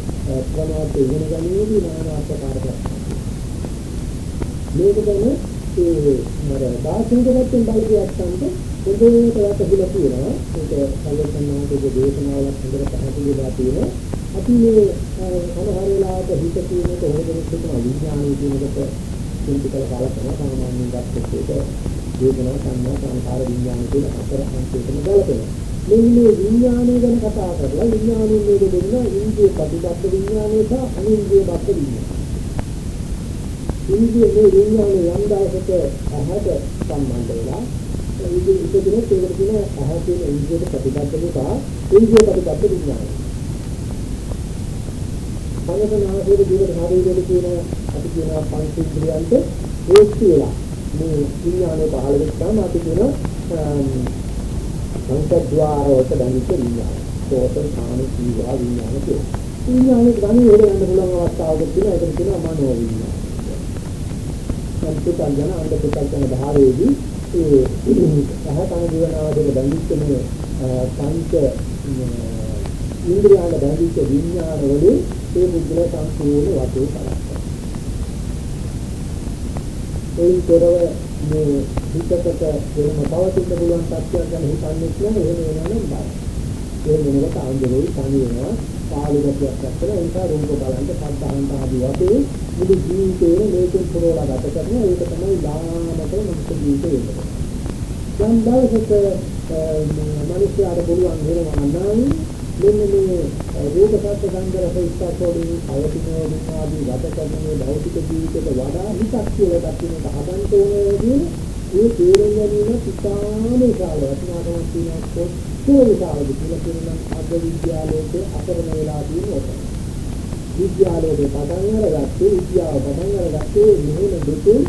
ප්‍රමාද ඉගෙන ගැනීමදී নানা ආකාර ප්‍රශ්න. මේක ගැන ඒ මර දාර්ශනික පැත්තෙන් බලපියක් ගන්නට පොදුවට වැටහිලා තියෙනවා. ඒක සම්පූර්ණයෙන්ම දේශනාවක් හොඳට පැහැදිලිලා තියෙනවා. අපි මේ සමහර වෙලාවට හිත කියනකොට හොරගෙන සිටින විඥානීය කියනකොට චින්තිකල කාලකම සාමාන්‍යයෙන් ගත්තොත් ඒක වේදනා සංඥා සංකාර විඥාන කියන හතර අංශයකම ගලපෙනවා. මේ විඥානය ගැන කතා කරලා විඥානයේ මේක දෙන්න ඉන්ද්‍රිය ප්‍රතිපද විඥානය සහ අනින්ද්‍රිය බද්ධ විඥානය. ඉන්ද්‍රිය මේ විඥානය යම් දවසක අහකට සම්බන්ධ වෙලා ඉන්ද්‍රිය ඉපදුනොත් ඒකට කියන අහ කියන ඉන්ද්‍රියට ප්‍රතිබද්ධ නිසා ඉන්ද්‍රිය ප්‍රතිබද්ධ විඥානය. සංගතනාසයේ ජීවිත ශරීරයේ තියෙන අපි කියන පංච ඉන්ද්‍රියන්ට ඒක කියලා මේ විඥානය පහළ වෙච්චාම අපි කියන සංකද්්වාර වලට දැනිච්ච විඥානය. සෝත සාන ජීවා විඥාන කියලා. විඥානේ ගණන් වල යන්න පුළුවන් අවස්ථාවක තියෙන ඒකට කියනවා මනෝ විඥානය. සංකල්පයන් අන්ද පුතල් භාවයේදී ඒ සහතන ජීවනාවදල බැඳිච්ච මේ පංච ඉන්ද්‍රියන බැඳිච්ච විඥාන වලින් ඒ මුද්‍ර සම්පූර්ණ වටේ කරක්වා. ඒ තොරව මේ හිතකට වෙනම පවතින්න පුළුවන් තත්ත්වයක් ගැන හිතන්නේ කියලා එහෙම වෙනවා නම් බාර. ඒ මොනකට ආන්දරේ තනි වෙනවා පාළුගතියක් දැක්කම ඒ නිසා රූප බලන්න සද්ධාන්ත ආදී වශයෙන් මුළු ජීවිතේම මේකෙන් පුරවලා ගත කරනවා ඒක තමයි ලාමක මුක්ත ජීවිතය වෙන්නේ. යම් දවසක මිනිස්යාට පුළුවන් වෙනවා නම් මෙන්න මේ රූප සත්‍ය සංගරහ ඉස්සතෝඩි අවතිනෝඩි ආදී ගත කරන මේ භෞතික ජීවිතයට වඩා හිතක් කියලා දකින්න හදන්න ඕනේ කියන ඒ තේරුම් ගැනීම ඉතාම විශාල වටිනාකමක් තියෙනවා කොච්චර විශාලද කියලා කියනනම් අද විද්‍යාලයේ අපරම වෙලා තියෙන ඔක. විද්‍යාලයේ පටන් අරගත්තේ විද්‍යාව පටන් අරගත්තේ මෙහෙම දෙකේ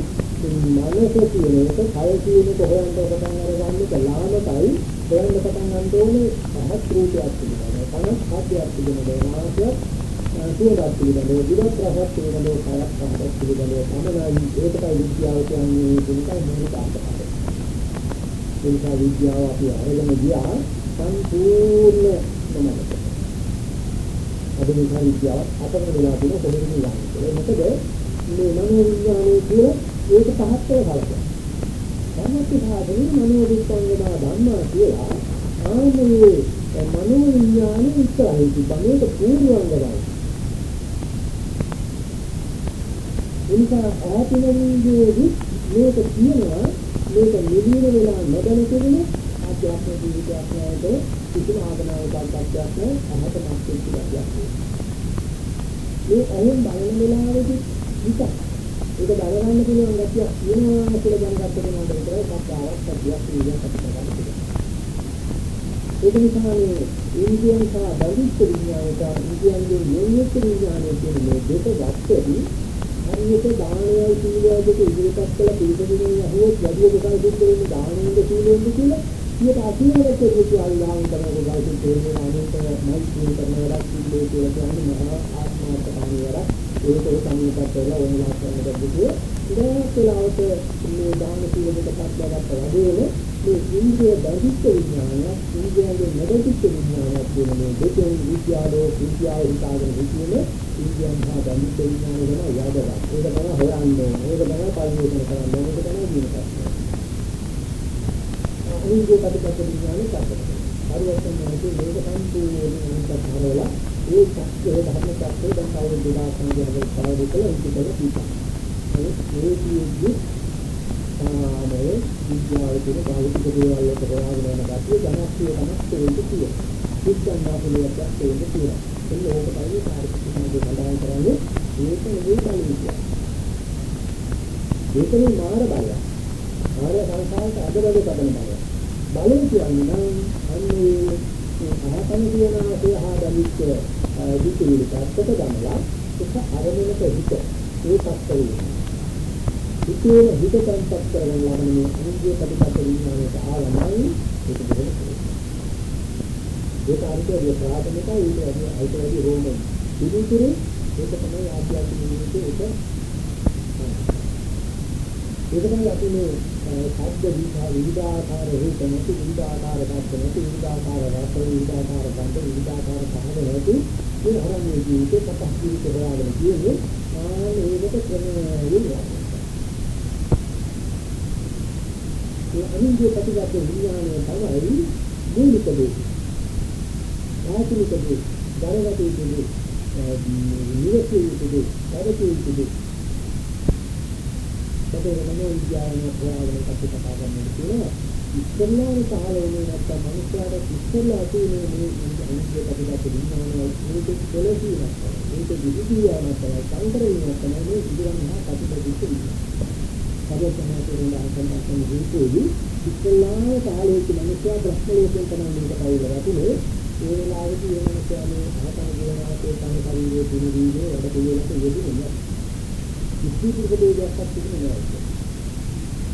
මනස කියන එක කය කියන එක හොයන්න පටන් අරගන්නේ කලාමතයි හොයන්න පටන් ගන්න ඕනේ පහත් රූපයක් පිළිබඳව. පහත් ආද්‍යයක් පිළිබඳව නාසයක් සුවදක් පිළිබඳව දිවත් රසක් පිළිබඳව කයක් පහක් පිළිබඳව සමනයි ඒකයි විද්‍යාව කියන්නේ දුකයි මොනවාද අන්තපත. ඒ නිසා විද්‍යාව අපි අරගෙන ගියා සම්පූර්ණ මොනවාද? අද මේ විද්‍යාව අපතේ වෙලා තියෙන කොහෙද යන්නේ. මොකද මේ මනෝ විද්‍යාවේ කියන ඒක පහත් වෙලා බලන්න. සම්මති භාගයේ මනෝ විද්‍යාංගනා ධර්මා කියලා ආන්නේ මනෝ විඥානේ ඉස්සරහින් තිබෙන එක පූර්වංගමයි. එනිසා ආත්මනියේදී මේක කියනවා මේක නිවිල වෙලා නොදැන කෙරෙන ආධ්‍යාත්මික ජීවිතයක් නැහැ කිසිම ආගමනාවක් අත්‍යයක් නැහැ අහත මාත්‍යෙ කියලා මේ අයින් බලන වෙලාවෙදි විතක් ඒක දැනගන්න පුළුවන් ගැතියක් තියෙනවා කියලා දැනගත්ත කෙනාට විතරයි සත්‍යාවක් සත්‍යයක් කියන කතාවක් තියෙන්නේ. ඒක නිසා මේ ඉන්දියන් සහ බෞද්ධ විඥානයට ඉන්දියන්ගේ යෝනිත් විඥානය කියන මේ දෙක ගත්තදී හරියට දානයයි සීලයයි දෙක ඉදිරිපත් කළ පිළිපදිනේ අහුවොත් වැඩි දෙකයි සිද්ධ වෙන්නේ දානෙන්ද සීලෙන්ද කියලා ඊට අසීමකට කිව්වා අල්ලාහන් කරන ගායතු තේරෙන අනේක මෛත්‍රී කරන වැඩක් සීලේ කියලා කියන්නේ මහා ආත්මාර්ථකාමී වැඩක්. ඒක ඒ සම්මිතත් කරලා ඕනලා කරන දෙයක් ඉතින් ඒලාවට මේ දාන සීල දෙක පස්ලකට වැඩේනේ මේ ඉන්ද්‍රිය බෞද්ධ විඥානය ඉන්ද්‍රියගේ නැගිටිච්ච විඥානය කියන මේ දෙකෙන් විද්‍යාලෝ විද්‍යාව හිතාගෙන හිටියේ ඉන්ද්‍රියන් හා බෞද්ධ විඥානය ගැන ය아දලා ඒක තමයි හොයන්නේ. ඒක තමයි පරිවර්තන කරන්නේ. ඒක තමයි දිනපත් ඉන්ද්‍රිය ප්‍රතිපද විඥානය කරන්නේ පරිවර්තන වෙනකොට මේක සම්පූර්ණ අනිත් හරවලා ඒ ශක්තිය ධර්ම ශක්තිය දැන් කවුරු දෙනා සංජානනය කරලා ඉතින් ඒක පිටා ඒ ඒ කියන්නේ ආනේ විද්‍යාවේ තියෙන භෞතික දේවල් වලට හොයාගෙන යන ගැතිය ජනප්‍රිය තමක් වෙන්න තියෙනවා. විද්‍යාඥා පිළිවෙලක් වෙන්න තියෙනවා. එන්න ඕක තමයි කාර්යක්ෂමතාවය සඳහන් කරන්නේ ඒක නෙවෙයි බලන්නේ. ඒකනේ මාර බලය. මාර සංසාරයට අදවල කඩන බලය. බලය කියන්නේ නම් අන්නේ ආතන කියන ආසේ ආ දැලිච්ච විචිලි පැත්තට ගමලා ඒක අරමුණට හිත ඒකත් වෙන්නේ. හිතේ හිත තැන්පත් කරගෙන යන මේ අනුන්ගේ ප්‍රතිපද විඥානයට ආවමයි ඒක දෙන්නේ. ඒක අර්ථය ප්‍රාථමිකයි ඊට වැඩි අයිතිවදී රෝම පිළිතුරු ඒක තමයි ආධ්‍යාත්මික ජීවිතයේ ඒක ඒක තමයි අපි මේ ශබ්ද විභා විවිධාකාර රූප නැති විවිධාකාර ශබ්ද නැති විවිධාකාර රස විවිධාකාර ගන්ධ විවිධාකාර පහළ නැති මේ අරමුණේ ජීවිතේ පතක් ජීවිතය හොයාගෙන කියන්නේ ආ මේකට ක්‍රමයෙන් යනවා ඒ අනිත්‍ය ප්‍රතිගත විඥානය තමයි මූලික දේ. ආත්මික දේ, ධර්මගත දේ, නිරෝධී දේ, පරිපූර්ණ දේ. ඒකේ තමයි විද්‍යාවන ප්‍රයාගෙන කතා කතා කරන්න කියලා. ඉස්සෙල්ලාම පහළ වුණේ නැත්තම් මිනිස්යාට ඉස්සෙල්ලා තියෙන මේ අනිත්‍ය ප්‍රතිගත විඥානය මේක කෙලෙසි නැත්නම් මේක විදිහියා නැත්නම් සංකරණය නැත්නම් මේ ඉදිරියම හා ප්‍රතිපදිත විඥානය. සර්වඥාතුරුන් අහකම් දීපෝයි ඉස්ලාම කාලයේ මිනිස්යා බ්‍රහ්මලෝකයෙන් තමයි මේක පරිවර්තනේ ඒ වෙලාවේදී මේ මිනිස්යා මේ අහතන ජීවනාතේ තන ශරීරයේ දින දීගේ වැඩ පිළිවෙලක යෙදෙන්නේ නැහැ. ඉස්තිපුරුෂ දෙයක්වත් තිබුණේ නැහැ.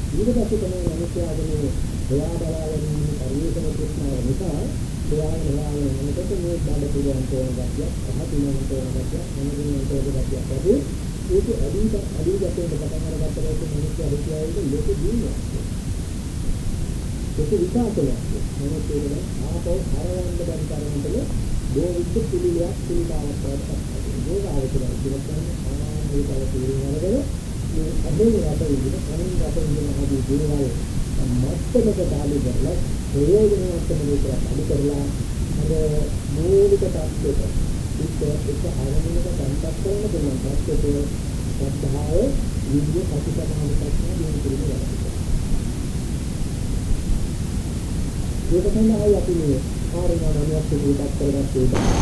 ඊට පස්සේ තමයි මිනිස්යා මේ හොයා බලාගෙන ඉන්න පරිවර්තන ප්‍රශ්නාව නිසා හොයාගෙන හොයාගෙන යනකොට මේ බඩ පිළිවන් තෝරන ගැතිය, අහතිනවන් තෝරන ගැතිය, මොනදිනවන් තෝරන ගැතිය වගේ ඒක අදීත අදීතයෙන් පටන් අරගත්තට මිනිස්සු අධිකාරියට ලෝකෙ දිනුවා. ඒක විකාශනයක්. මොනවද කියන්නේ ආපෝ හරවන්න බැරි තරමටම දෝවිච්ච පිළිලයක් පිළිකාවක් වඩපත්. දෝගාවචරය කියන්නේ ආ මේ බව තේරුම් අරගෙන මේ අදේ රට විදිහට කලින් රට විදිහට ආදී දේවල් මත්තකට දාලි කරලා ප්‍රයෝජනවත් මේක අඩු කරලා අර මූලික තත්ත්වයට ඒක එක ආරම්භයක සංකප්ප කරන පුළුවන් පැත්තේ ශ්‍රද්ධාව විද්‍ය ප්‍රතිපදාන ප්‍රශ්න දිනු කරනවා. ඒක තමයි අපි මේ කාර්යනාමයක් පිළිබඳව කරගත්තේ.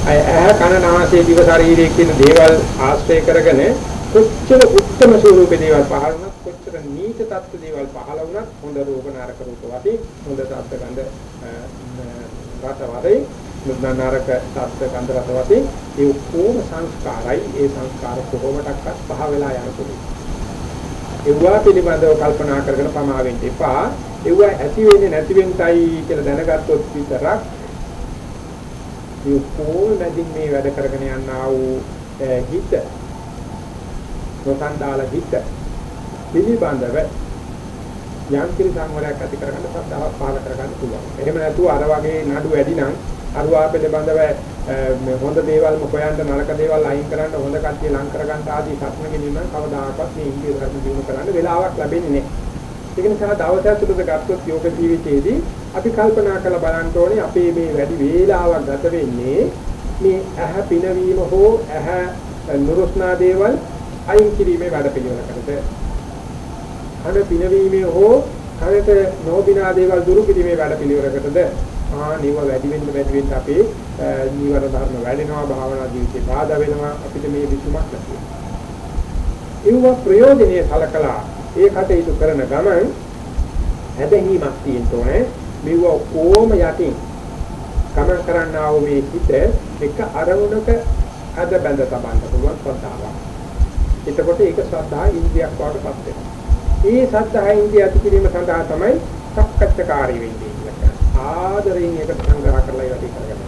අය ඇහ කන නාසය දිව ශරීරය කියන දේවල් ආශ්‍රය කරගෙන කොච්චර උත්තම ස්වරූපේ දේවල් පහළ වුණත් කොච්චර නීච තත්ත්ව දේවල් පහළ වුණත් හොඳ රූප නරක රූප වශයෙන් හොඳ තත්ත්ව ගඳ රස වශයෙන් නරක සත්‍ය කන්ද රස වශයෙන් ඒ ඔක්කොම සංස්කාරයි ඒ සංස්කාර කොහොමඩක්වත් පහ වෙලා යන පොඩි. ඒවා පිළිබඳව කල්පනා කරගෙන පමාවෙන්න එපා. ඒවා ඇති වෙන්නේ නැති වෙන්නයි කියලා දැනගත්තොත් විතරක් මේ ඔක්කොම මැදින් මේ වැඩ කරගෙන යනා වූ හිත නොසන්ඩාල හිත පිළිබඳව යම් කිසි සංවරයක් ඇති කරගන්න සද්ධාවක් පහළ කරගන්න පුළුවන්. එහෙම නැතුව අර වගේ නඩු වැඩි නම් අරුවා පිළිබඳව මේ හොඳ දේවල්ම හොයන්න නරක දේවල් අයින් කරන්න හොඳ කට්ටිය ලං කරගන්න ආදී සත්න ගෙනීම කවදාකවත් මේ ඉන්දිය ධර්ම දිනු කරන්න වෙලාවක් ලැබෙන්නේ නැහැ. ඒක නිසා දවස් ඇතුළත ගත්තොත් යෝග ජීවිතයේදී අපි කල්පනා කරලා බලන්න ඕනේ අපේ මේ වැඩි වේලාවක් ගත වෙන්නේ මේ ඇහ පිනවීම හෝ ඇහ නුරුස්නා දේවල් අයින් කිරීමේ වැඩ පිළිවෙලකට. අර පිනවීමේ හෝ කයට නොබිනා දේවල් දුරු කිරීමේ වැඩ පිළිවෙලකටද ආ නිව වැඩි වෙන්න වැඩි වෙන්න අපේ නීවර ධර්ම වැඩෙනවා භාවනා ජීවිතේ බාධා වෙනවා අපිට මේ විසුමක් නැති වෙනවා. ප්‍රයෝජනේ සලකලා ඒ කටයුතු කරන ගමන් හැදහිමක් තියෙන්න ඕනේ. මෙව කොහොම යටින් ගමන් කරන්නා වූ මේ හිත එක අරමුණක අද බැඳ තබන්න පුළුවන් ශ්‍රද්ධාවක්. එතකොට ඒක ශ්‍රද්ධා ඉන්ද්‍රියක් වඩපත් වෙනවා. මේ ශ්‍රද්ධා ඉන්ද්‍රිය ඇති කිරීම සඳහා තමයි සක්කච්ඡකාරී වෙන්නේ කියලා. ආදරයෙන් ඒකට සංග්‍රහ කරලා ඉවටි කරගන්න.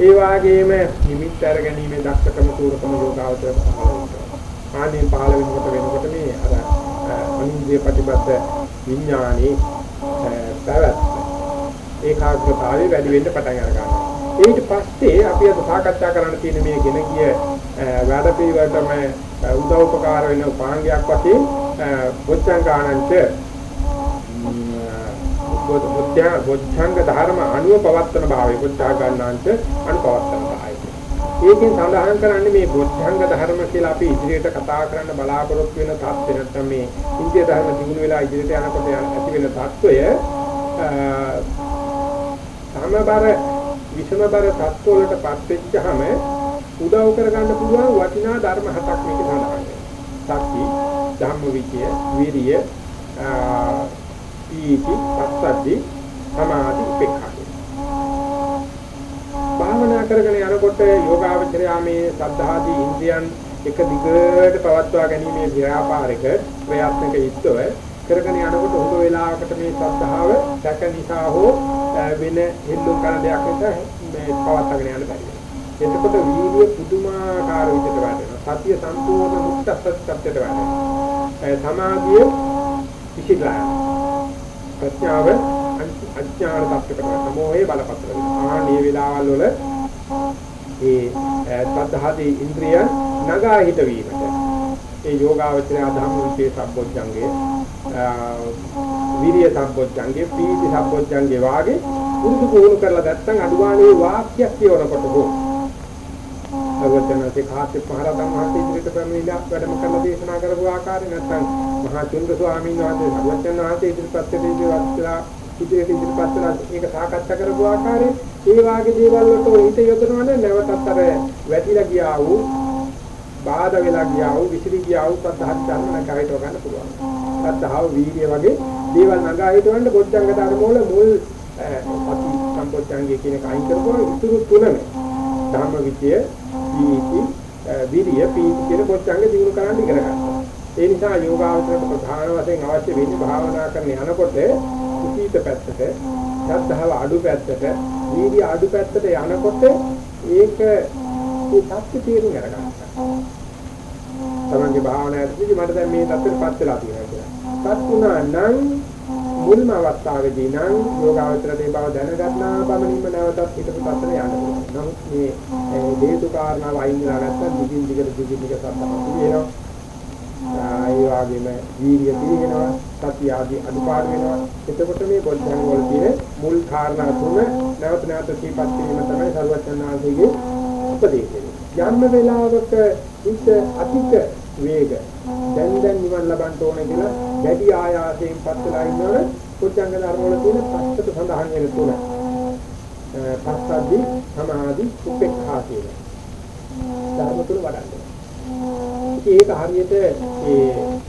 ඒ වාගේම නිමිත්ත අරගැනීමේ දක්ෂකම සූරකම යෝගාවචර පහළ වෙනවා. ආනේ පහළ වෙනකොට වෙනකොට මේ අර අනින්ද්‍රිය ප්‍රතිපද විඥානේ පැවැත්ම ඒකාග්‍රතාවය වැඩි වෙන්න පටන් ගන්නවා. ඊට පස්සේ අපි අද සාකච්ඡා කරන්න තියෙන මේ ගෙන ගිය වැඩ පිළිවෙලටම උදව් උපකාර වෙන උපාංගයක් වශයෙන් බොච්චංගානංච බොච්චංග ධර්ම අනුව පවත්තන භාවය බොච්චංගානංච අනුපවත්තන භාවය. ඒකෙන් සඳහන් කරන්නේ මේ බොච්චංග ධර්ම කියලා අපි ඉදිරියට කතා කරන්න බලාපොරොත්තු වෙන தත්ත්වය නැත්නම් මේ ඉන්දිය ධර්ම දිනු වෙලා ඉදිරියට යනකොට ඇති වෙන தත්ත්වය සමබර විෂමබර තත්ත්ව වලටපත් වෙච්චහම උදව් කරගන්න පුළුවන් වටිනා ධර්ම හතක් මේක සඳහන් වෙනවා. සත්‍ය, ධම්මවිචය, විරිය, පීති, පස්සද්ධි, සමාධි, උපේක්ඛා. භාවනා කරගෙන යනකොට යෝගාවචරයා මේ සද්ධාදී ඉන්ද්‍රියන් එක දිගට පවත්වා ගැනීමේ ව්‍යාපාරික ප්‍රයත්නක යුක්තව කරගෙන යනකොට උඹ වෙලාවකට මේ සද්ධාව දැක නිසා හෝ වෙන හෙල්ලුම් කරන දෙයක් නිසා මේ පවත්වාගෙන යන්න බැරි එතකොට වීර්ය පුදුමාකාර විදිහට වැඩෙනවා. සතිය සම්පූර්ණ මුක්ත සත්‍යයට වැඩෙනවා. සමාධිය විසිරලා ප්‍රඥාව අඥාන තත්ත්වයකට සමෝහයේ බලපත්‍ර වෙනවා. ආනේ වෙලාවල් වල ඒ සද්ධාදී ඉන්ද්‍රිය නගා හිට වීමට ඒ යෝගාවචරය ධම්ම විශේෂ සම්බොජ්ජංගේ විරිය සම්බොජ්ජංගේ පීති සම්බොජ්ජංගේ වාගේ පුරුදු පුහුණු කරලා නැත්නම් අඩුවානේ වාක්‍යයක් කියවනකොට හෝ සර්වඥාන්සේ කාශ්‍යප මහ රහතන් වහන්සේ ඉදිරියට පැමිණිලා වැඩම කරලා දේශනා කරපු ආකාරය නැත්නම් මහා චුන්ද ස්වාමීන් වහන්සේ සර්වඥාන් වහන්සේ ඉදිරිපත් දෙවියන්ලා ඉදිරියට ඉදිරිපත් වෙලා ඒක සාකච්ඡා කරපු ආකාරය ඒ වාගේ දේවල් වලට හිත යොදනවනේ නැවතත් අර වැටිලා ගියා වූ බාධා වෙලා ගියා වූ විසිරි ගියා වූ සත්‍යහත් ධර්ම නැගහිටව ගන්න පුළුවන්. සත්‍තාව වීර්ය වගේ දේවල් නගහිටවන්න බොද්ධංග ධර්ම වල මුල් අති සම්පෝච්ඡංගය කියන කයින් කරපුවා ඉතුරු තුනම ධම්ම විචය පීති විරිය පීති කියන පොච්චංග දිනු කරන්න ඉගෙන ගන්නවා. ඒ නිසා යෝගාවචරයට ප්‍රධාන වශයෙන් අවශ්‍ය වෙන්නේ භාවනා කරන යනකොට කුසීත පැත්තට, ශ්‍රද්ධාව අඩු පැත්තට, වීර්ය අඩු පැත්තට යනකොට ඒක ඒ සත්‍ය තේරුම් ගන්න. තමන්ගේ භාවනාවේදී මට දැන් මේ තත්ත්වෙටපත් වෙලා තියෙනවා කියලා. පත් වුණා නම් මුල්ම අවස්ථාවේදී නම් යෝගාවචරයේ බව දැනගන්නා පමණින්ම නැවතත් හිතපු තත්ත්වයට යන්න පුළුවන්. නමුත් මේ හේතු කාරණාව අයින් වෙලා නැත්නම් දිගින් දිගට දිගින් දිගට සම්පූර්ණ වෙනවා. ඒ වගේම වීර්ය තියෙනවා, සතිය ආදී අනුපාඩු වෙනවා. එතකොට මේ බොද්ධංග වල තියෙන මුල් කාරණා තුන නැවත නැවත සිහිපත් කිරීම තමයි සර්වචන්නාංශයේ උපදේශය. යම් වෙලාවක හිත අධික වේග දැන් දැන් නිවන් ලබන්න ඕනේ කියලා දැඩි ආයාසයෙන් පස්සලා ඉන්නවනේ කොච්චංග ධර්ම වල තියෙන පස්සට සඳහන් වෙන තුන. පස්සද්දි සමාධි උපේක්ඛා කියන. ධර්ම තුන වඩන්න. ඒක හරියට ඒ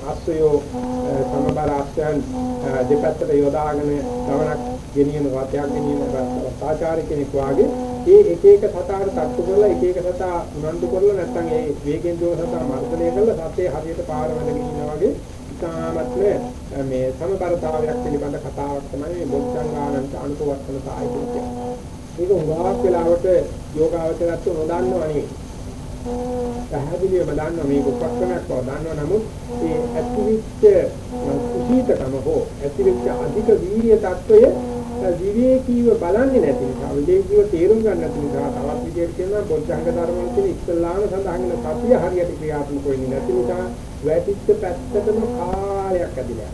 ආශ්‍රයෝ සමබර ආශ්‍රයන් දෙපැත්තට යොදාගෙන ගමනක් ගෙනියන රථයක් ගෙනියන සාචාරික කෙනෙක් වාගේ ඒ එක එක සතාට තට්ටු කරලා එක එක සතා උනන්දු කරලා නැත්නම් ඒ වේගෙන් දුවන සතා මර්ධනය කරලා සතේ හරියට පාර වැදගෙන ඉන්නා වගේ ඉතාමත්ම මේ සමබරතාවයක් පිළිබඳ කතාවක් තමයි මේ බොද්ධංගානන්ත අනුපවත්තන සාහිත්‍යය කියන්නේ. මේක උගාවක් වෙලාවට යෝගාවචරත්ව නොදන්නව නෙවෙයි. පැහැදිලිව බලන්න මේක උපක්‍රමයක් බව දන්නවා නමුත් මේ ඇතිවිච්ච කුසීතකම හෝ ඇතිවිච්ච අධික වීර්ය తত্ত্বය විවේකීව බලන්නේ නැති නිසා විවේකීව තේරුම් ගන්න නැති නිසා තවත් විදිහට කියනවා බොද්ධංග ධර්මවල තියෙන ඉස්ලාම සඳහන් වෙන සතිය හරියට ක්‍රියාත්මක වෙන්නේ නැති නිසා වැටිච්ච පැත්තටම කාලයක් ඇදිලා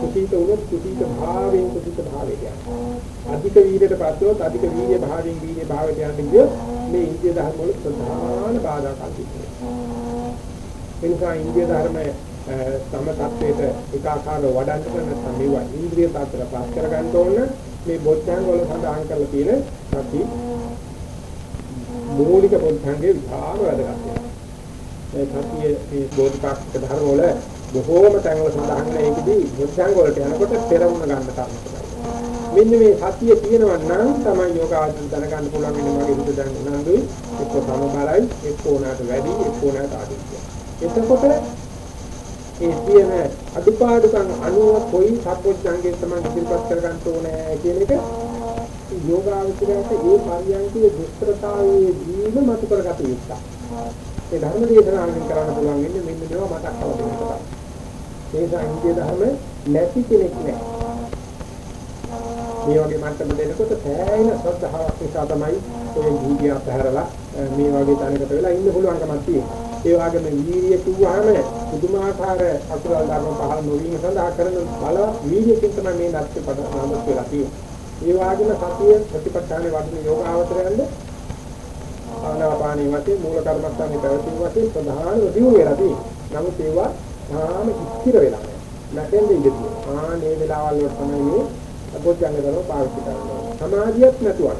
කුසීත උනොත් කුසීත භාවයෙන් කුසීත භාවයට යනවා. අධික වීර්යයට පස්සෙත් අධික වීර්ය භාවයෙන් වීර්ය භාවයට යන්නේ කිය මේ ඉන්දිය ධර්ම වල ප්‍රධාන බාධා කල්පිත වෙනවා. එනිසා ඉන්දිය ධර්මයේ සම tattweට ඒකාකාරව වඩන්න කරන නැත්නම් මේවා ඉන්ද්‍රිය tattර පාස් කර ගන්න ඕන. මේ බොද්ධංග වල සඳහන් කරලා තියෙන සති මූලික බොද්ධංගේ විභාග වැඩගත් මේ සතිය මේ බෝධිපාක්ෂික ධර්ම වල බොහෝම තැන්වල සඳහන් වෙන ඒකදී බොද්ධංග වලට යනකොට පෙරමුණ ගන්න තරමට මෙන්න මේ සතිය තියෙනවා නම් තමයි යෝගාවචර දැනගන්න පුළුවන් වෙන මගේ හිත දැන් උනන්දුයි එක්ක සමබරයි එක්ක උනාට වැඩි එක්ක උනාට අඩුයි. එතකොට ඒ තියෙන අදුපාඩුකම් අනුව කොයි සම්පෝඥංගේ තමයි ඉදිරිපත් කරගන්න ඕනේ කියන එක යෝගාවචරයට ඒ පරියන්කේ දුෂ්කරතාවයේ දීම මතු කරගත යුතුයි. ඒ ධර්ම දේශනාවෙන් කරන්න පුළුවන් වෙන්නේ මෙන්න මේවා මතක් කරලා දෙන්න තමයි. ඒ නිසා ඉන්දිය ධර්ම නැති කෙනෙක් නෑ. මේ වගේ මට්ටම දෙනකොට සෑහෙන ශ්‍රද්ධාවක් නිසා තමයි ඔය ජීවිතය අපහැරලා මේ වගේ තැනකට වෙලා ඉන්න පුළුවන්කමක් තියෙන්නේ. ඒ වගේම වීර්ය කිව්වහම පුදුමාකාර අකුසල ධර්ම පහළ නොවීම සඳහා කරන බල වීර්යකින් තමයි මේ නැත්te පද නාමස් වෙලා තියෙන්නේ. ඒ වගේම සතිය ප්‍රතිපත්තානේ වඩන යෝගාවතරයන්ද ආනාපානී වශයෙන් මූල කර්මස්ථානේ පැවතීම වශයෙන් ප්‍රධානම දියුණු වෙලා තියෙන්නේ. නමුත් ඒවා තාම ඉස්තිර වෙලා නැහැ. නැතෙන්ද ඉඳී. ආ මේ වෙලාවල් වල තමයි මේ අපෝච්චංග කරව පාවිච්චි කරනවා. සමාධියක් නැතුව.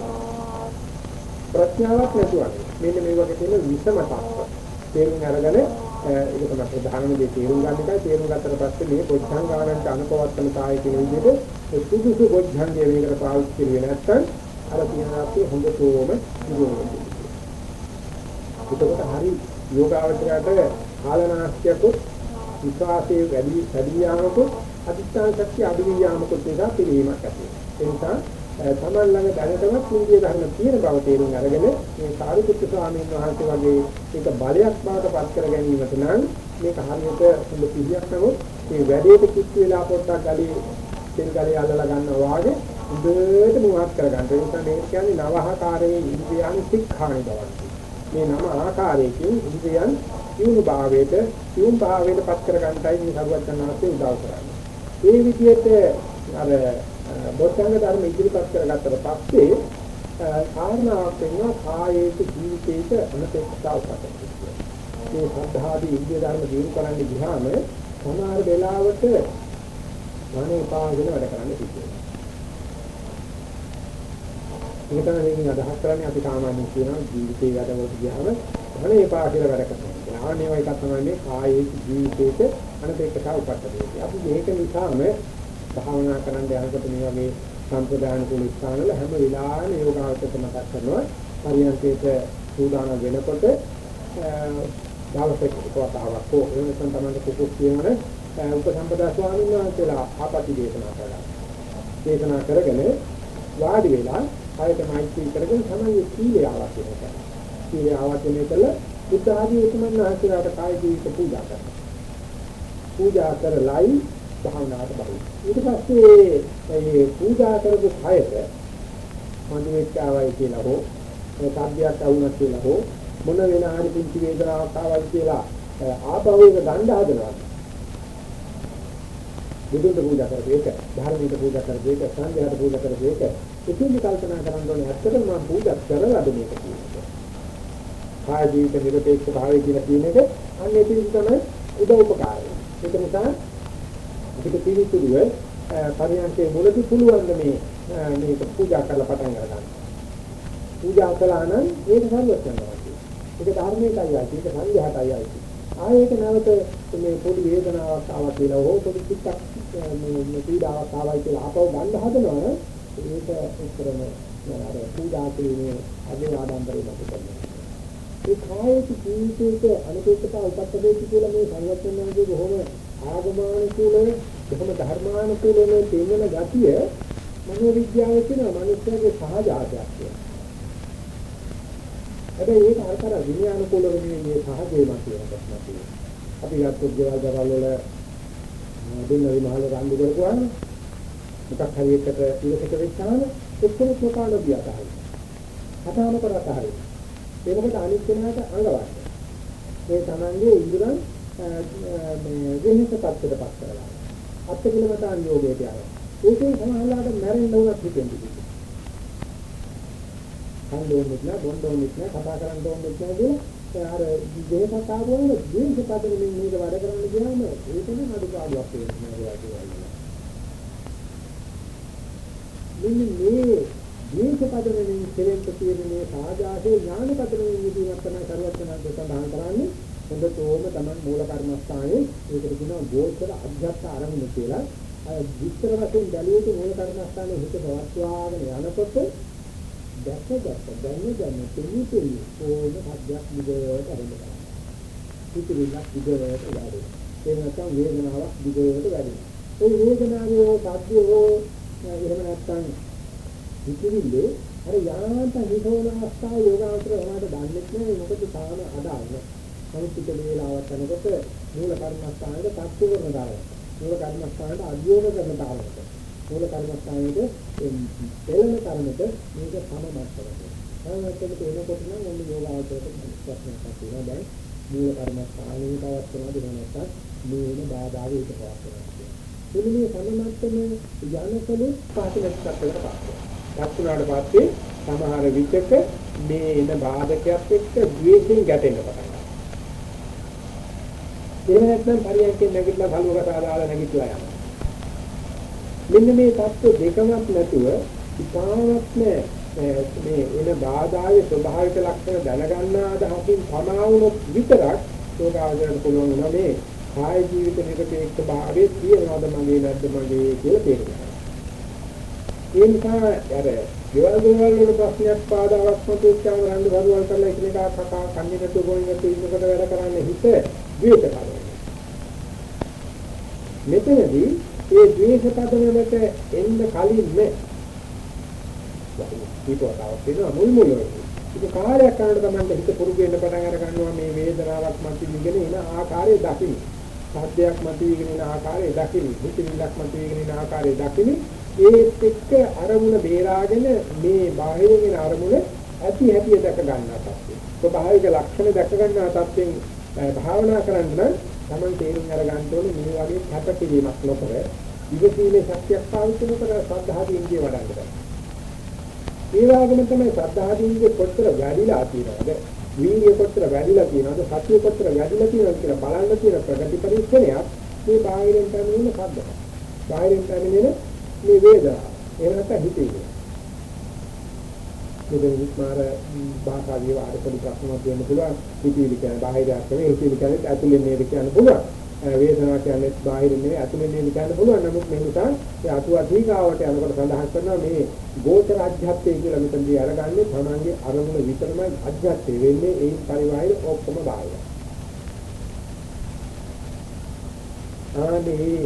ප්‍රඥාවක් නැතුව. මෙන්න මේ වගේ තියෙන විෂම තත්ත්ව. තේරුම් අරගෙන ඒක තමයි ප්‍රධානම දේ තේරුම් ගන්න එකයි තේරුම් ගත්තට පස්සේ මේ බොද්ධංගානන්ට අනුපවත්තන සාය කියන විදිහට සුදුසු බොද්ධංගය මේකට පාවිච්චි කරුවේ නැත්නම් අර තියෙන අපේ හොඳටම නිරෝධයි. එතකොට හරි යෝගාවචරයට කාලනාස්තියකුත් විශ්වාසයේ වැඩි වැඩි යාමකුත් අධිෂ්ඨාන ශක්තිය අඩු යාමකුත් නිසා පිළිවීමක් ඇති වෙනවා. ඒ නිසා තමන් ළඟ දැනටමත් කුංගිය ධර්ම තියෙන බව තේරුම් අරගෙන මේ සාරිපුත්‍ර ස්වාමීන් වහන්සේ වගේ ඒක බලයක් බවට පත් කර ගැනීමට නම් මේක හරියට හොඳ පිළියක් නමුත් මේ වැඩේට කිච්ච වෙලා පොට්ටක් ගලේ තෙල් ගලේ අල්ලලා ගන්නවා වගේ හොඳට මුවත් කර ගන්න. ඒ නිසා මේක කියන්නේ නවහකාරයේ ඉන්ද්‍රියන් සික්ඛාණි බවක්. මේ නම ආකාරයකින් ඉන්ද්‍රියන් යුණු භාවයට යුම් භාවයට පත් කර ගන්නයි මේ සරුවත් කරනවාසේ උදව් කරන්නේ. මේ විදිහට අර බොද්ධංග ධර්ම ඉදිරිපත් කරගත්තට පස්සේ කාරණාවක් වෙනවා කායයේ ජීවිතයේ අනපේක්ෂතාව පතේ. මේ සද්ධාදී ඉන්දිය ධර්ම දිනු කරන්න ගියාම සමහර වෙලාවට මනේ පාගෙන වැඩ කරන්න සිද්ධ වෙනවා. ඒක තමයි මේකෙන් අදහස් කරන්නේ අපි සාමාන්‍යයෙන් කියන ජීවිතේ වැඩවලට ගියාම මනේ පා කියලා වැඩ කරනවා. ආන්නේ වගේ එකක් තමයි මේ කායයේ ජීවිතයේ අනපේක්ෂතාව පතේ. අපි මේක නිසාම භාවනා කරන්න යනකොට මේ වගේ සම්ප්‍රදාන කුල ස්ථානවල හැම වෙලාවෙම යෝගාවචක මතක් කරනවා පරියන්කේට සූදානම් වෙනකොට දවසක කොටාවක් හෝ එනසම් තමයි කුකුස් කියනවනේ උපසම්පදා ස්වාමීන් වහන්සේලා ආපති දේශනා කළා. දේශනා කරගෙන වාඩි වෙලා ආයත මෛත්‍රී කරගෙන තමයි සීලය අවශ්‍ය කරන්නේ. සීලය අවශ්‍ය කළ බුද්ධ ආදී උතුමන් වහන්සේලාට කාය ජීවිත පූජා කරනවා. පූජා කරලයි භාවනාවට බහුව. ඊට පස්සේ මේ පූජා කරපු කයට මන්දිරේච්චාවයි කියලා හෝ සාධ්‍යයක් වුණා කියලා හෝ මොන වෙන හරි පුංචි වේදනාවක් ආවයි කියලා ආපහු එක ගන්න හදනවා. බුදුන්ට පූජා කරපු එක, ධර්මයට පූජා කරපු එක, සංඝයාට පූජා කරපු එක, ඉතින් කල්පනා කරන්න ඕනේ ඇත්තටම මම පූජා කරලාද මේක කියන්නේ. කාය ජීවිත නිරපේක්ෂ භාවය කියලා කියන එක අන්න ඒ තමයි උදව් උපකාරය. ඒක නිසා අපිට පිළිතුරුව පරියන්කේ මුලදී පුළුවන් මේ මේක පූජා කරලා පටන් ගන්න. පූජා කළා නම් ඒක සම්වර්ධනය වෙනවා. ඒක ධර්මයටයි ආයි ඒක සංඝයාටයි ආයි. ආයෙක නැවත මේ පොඩි වේදනාවක් ආවා කියලා හෝ පොඩි චිත්තක් මේ පීඩාවක් ආවයි කියලා අපව ගන්න හදනවා ඒක උත්තරම අර පූජා කිරීමේ අදේ ආඩම්බරේ මත කරනවා. ඒ කායික ජීවිතයේ අනුකූලතාව උපත්දේශ කියලා මේ සංවර්ධනයේ බොහොම ආගමානුකූලව කොහොම ධර්මානුකූලව තේරෙන ගතිය මනෝවිද්‍යාවේ කියන මනුස්සයාගේ සහජාතයක් කියලා. හැබැයි ඒක අර කර විද්‍යානුකූලව නෙමෙයි සහජේම කියන ප්‍රශ්න තියෙනවා. අපි ගත්තොත් දේවල් දරවල් වල දෙන්නවි මහල රණ්ඩු කරපුවාම මොකක් හරි එකට ඉලක්ක වෙච්චාම ඔක්කොම සෝපාන දියතයි. කතාම කරata හරි. ඒ මොකද අනිත් කෙනාට අංගවන්නේ. මේ Tamange ඉඳුරන් මේ වෙනස තත්ත්වයට පත් කරලා. අත්පිළිමතාන් යෝගයට යනවා. ඒකේ සමහරවිට මැරෙන්න උනත් හිතෙන්නේ. කන් දෝන්නෙත් නෑ, බොන් දෝන්නෙත් නෑ, කතා කරන්න දෝන්නෙත් නෑ කියලා අර දෙහසක් ආවම දෙහිස පදෙමින් මේක වැඩ කරන්න ගියාම ඒකම අඩුපාඩුවක් වෙනවා වගේ. මෙන්න මේ දීර්ඝ පදයෙන් කෙරෙන්න තියෙන මේ සාජාතේ ඥාන පදයෙන් විදිහට තමයි කරවත්තන සඳහන් කරන්නේ හොඳටම තමයි මූල කර්මස්ථානයේ ඒකට කියනවා ගෝචර අධ්‍යාත්ම ආරම්භ කියලා. අය විස්තර වශයෙන් බැලුවොත් මූල කර්මස්ථානයේ හිත පවත්වාගෙන යනකොට දැක දැක දැන දැන තෙමි තෙමි ඕන අධ්‍යාත්ම විදයට අරඹනවා. හිතවිල්ලක් විදයට වැඩි. ඒ නැත්නම් වේදනාවක් විදයට වැඩි. ඒ වේදනාවේ සාධ්‍යෝ එහෙම නැත්නම් හිතවිල්ලේ අර යාන්ත හිතවන අවස්ථාව යෝගාවතර වුණාට දන්නේ නැහැ මොකද තාම අදාළ. සමිතික වේලාවක් යනකොට මූල කර්මස්ථානයේ තත්ත්ව කරන දාරය මූල කර්මස්ථානයේ අධ්‍යයන කරන දාරය මූල කර්මස්ථානයේ එළම කර්මයට මේක සම මට්ටමකට සමමට්ටමට එනකොට නම් ඔන්න යෝගාවතරට ප්‍රශ්නයක් තියෙනවා දැන් මූල කර්මස්ථානයේ පවත්වනවද නැත්නම් මේන බාධාවේ ඒක පවත්වනවා මුළුමනේ සමමත්තම යනකලු පාටිලස් කරලා පාස්සේ. දක්ුණාට පස්සේ සමහර විචක මේ එන බාධකයක් එක්ක ද්වේෂයෙන් ගැටෙන්න පටන් ගන්නවා. එහෙම නැත්නම් පරියන්කේ නැගිටලා බලවකට ආදාලා නැගිටලා යනවා. මෙන්න මේ தত্ত্ব දෙකමක් නැතුව ඉතාමත්ම මේ එන බාධායේ ස්වභාවික ලක්ෂණ දැනගන්නා අදහසින් සමාවුනොත් විතරක් ඒකාවදයට පුළුවන් වුණා මේ කාය ජීවිත නිරපේක්ෂ භාවයේ තියෙනවද මගේ නැද්ද මගේ කියලා තේරෙනවා. ඒ නිසා අර ගෙවල් ගෙවල් වල ප්‍රශ්නයක් පාදාවක් මතුවෙච්චාම රණ්ඩු බරුවල් කරලා එකිනෙකා කතා කන්නේකට ගොනියට ඉන්නකොට වැඩ කරන්නේ හිත ද්වේෂ කරනවා. මෙතනදී ඒ ද්වේෂ පදනමට එන්න කලින් මේ හිතවතාවක් වෙනවා මුල් මුල් ඒක කාර්යයක් කරනකොට තමයි හිත පුරුදු වෙන්න පටන් අර ගන්නවා මේ වේදනාවක් මතුවීගෙන එන ආකාරය දකින්න. සාධ්‍යයක් මතුවීගෙන එන ආකාරය දකින්න. හිතවිල්ලක් මතුවීගෙන එන ආකාරය දකින්න. ඒත් එක්ක අරමුණ බේරාගෙන මේ බාහිරින් එන අරමුණ ඇති හැටි දැක ගන්නවා තත්ත්වය. ස්වභාවික ලක්ෂණ දැක ගන්නවා තත්ත්වෙන් භාවනා කරන්න නම් Taman තේරුම් අරගන්න ඕනේ මේ වගේ කැපකිරීමක් නොකර ඉවසීමේ ශක්තියක් පාවිච්චි නොකර සද්ධාදී ඉන්දිය වඩන්න බෑ. ඒ වගේම තමයි සද්ධාදී ඉන්දිය කොච්චර වැඩිලා තියෙනවද? වීර්ය කොච්චර වැඩිලා තියෙනවද? සතිය කොච්චර වැඩිලා තියෙනවද කියලා බලන්න තියෙන ප්‍රගති පරීක්ෂණයක් මේ බාහිරින් පැමිණෙන සද්ද. බාහිරින් පැමිණෙන මේ වේදනාව. එහෙම නැත්නම් හිතේ. මෙතන විස්මාර භාෂා විවාද පොඩි ප්‍රශ්නයක් දෙන්න පුළුවන්. හිතවිලි කියන්නේ බාහිර අර්ථනේ හිතවිලි කියන්නේ ඇතුලෙන් නේද කියන්න පුළුවන්. වේදනාව කියන්නේ බාහිරින් නෙවෙයි ඇතුලෙන් නේද කියන්න පුළුවන්. නමුත් මේ නිසා ඒ අතුවා දීගාවට යනකොට සඳහන් කරනවා මේ ගෝචර අධ්‍යාත්මය කියලා මෙතනදී අරගන්නේ තමන්ගේ අරමුණ විතරමයි අධ්‍යාත්මය වෙන්නේ ඒ පරිවාහිර ඔක්කොම බාහිර. ආනේ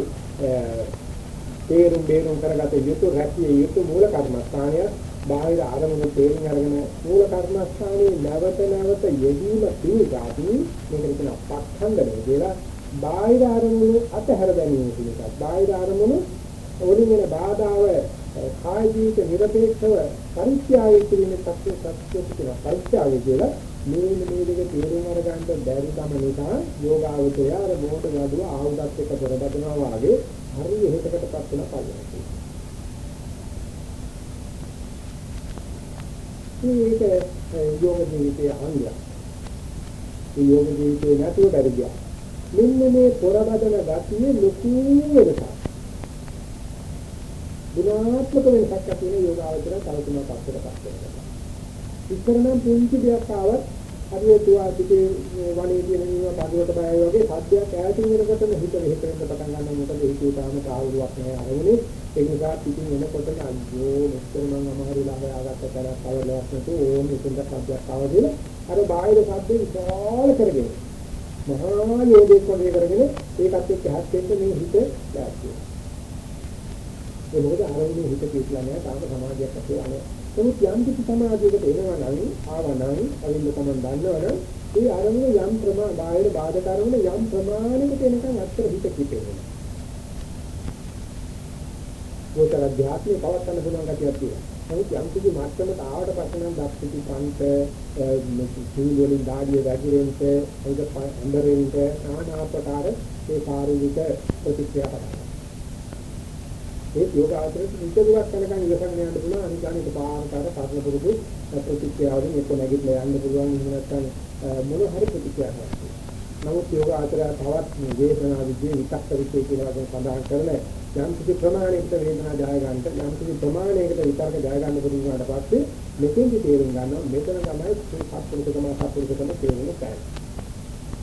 තේරුම් බේරුම් කරගත යුතු රැකිය යුතු මූල කර්මස්ථානය බාහිර ආරමුණු තේරුම් අරගෙන මූල කර්මස්ථානයේ නැවත නැවත යෙදීම පිළිගාති මේකට කියන පක්ඛන්දනය කියලා බාහිර ආරමුණු අතහැර දැමීම කියන එක. බාහිර ආරමුණු වලින් වෙන බාධාව කාය ජීවිත නිරපේක්ෂව පරිත්‍යාගය කිරීමේ සත්‍ය සත්‍ය කියන පරිත්‍යාගය කියලා මේ මේ දෙක තේරුම් අරගන්න බැරි කම නිසා යෝගාවචරය අර මොහොත ගාදුව ආයුධත් එක්ක පෙරබදනවා වාගේ හරි එහෙකටපත් වෙන පල්ලයක්. මේක යෝග ජීවිතයේ අංගයක්. මේ යෝග ජීවිතේ නැතුව බැරි ගියා. මෙන්න මේ පොරබදන ගතිය ලොකු වෙනසක්. ගුණාත්මක වෙනසක් ඇති වෙන යෝගාවචර කල්පනා පස්සටපත් වෙනවා. ඉස්සර නම් පුංචි දෙයක් ආවත් හරියට තුවා පිටේ වනේ තියෙන මේවා පඩුවට බයයි වගේ සද්දයක් ඈතින් වෙනකොටම හිත වෙහෙත වෙන්න පටන් ගන්නවා මොකද හිතේ තාම කාවුරුවක් නැහැ අරමුණේ ඒ නිසා පිටින් එනකොටම අයියෝ මෙච්චර මම අමාරු ළඟ ආගත්ත කරක් කවලයක් නැතු ඕම් ඉතින් සද්දයක් ආවදින අර බාහිර සද්දේ විශාල කරගෙන මහා යෝධයෙක් වගේ කරගෙන ඒකත් එක්ක හැස්සෙන්න මේ හිත දැක්කේ ඒ මොකද අරමුණේ හිත පිටලා නැහැ තාම සමාධියක් ඇති නැහැ නමුත් යම් කිසි සමාධියකට එනවා නම් ආවා නම් අවින්ද තමයි දන්නවනම් ඒ අරමුණ යම් ප්‍රමා බාහිර බාධක අරමුණ යම් ප්‍රමාණයකට එනකන් අත්තර හිත කිපෙනවා. උතර අධ්‍යාත්මික පවත්තන පුළුවන් කතියක් තියෙනවා. නමුත් යම් කිසි මට්ටමකට ආවට පස්සේ නම් දත් පිටි පන්ත සීල් වලින් දාඩිය වැගිරෙන්න ඒක අnderෙන්න নানা ආකාර ඒ පාරිවිත ප්‍රතික්‍රියා කරනවා. ඒ යෝග ආශ්‍රිත නිතරම කරගෙන ඉවසගෙන යන්න පුළුවන් අනිකානික පාරකට පරණ පුරුදු ප්‍රතික්‍රියාවෙන් ඒක නැගිටලා යන්න පුළුවන් නැත්නම් මොන හරි ප්‍රතික්‍රියාවක්. නමුත් යෝග ආශ්‍රිත තවත් වේදනා විද්‍ය විචක්ක විද්‍ය කියලා සඳහන් කරන්නේ යම් කිසි ප්‍රමාණයකට වේදනා ජය ගන්නට යම් කිසි ප්‍රමාණයකට විතර්ක ජය ගන්න පුළුවන් වුණාට පස්සේ මෙතෙන්දි තේරුම් ගන්නවා මෙතන තමයි සත්පුරුෂකම සත්පුරුෂකම තේරුම් ගන්න.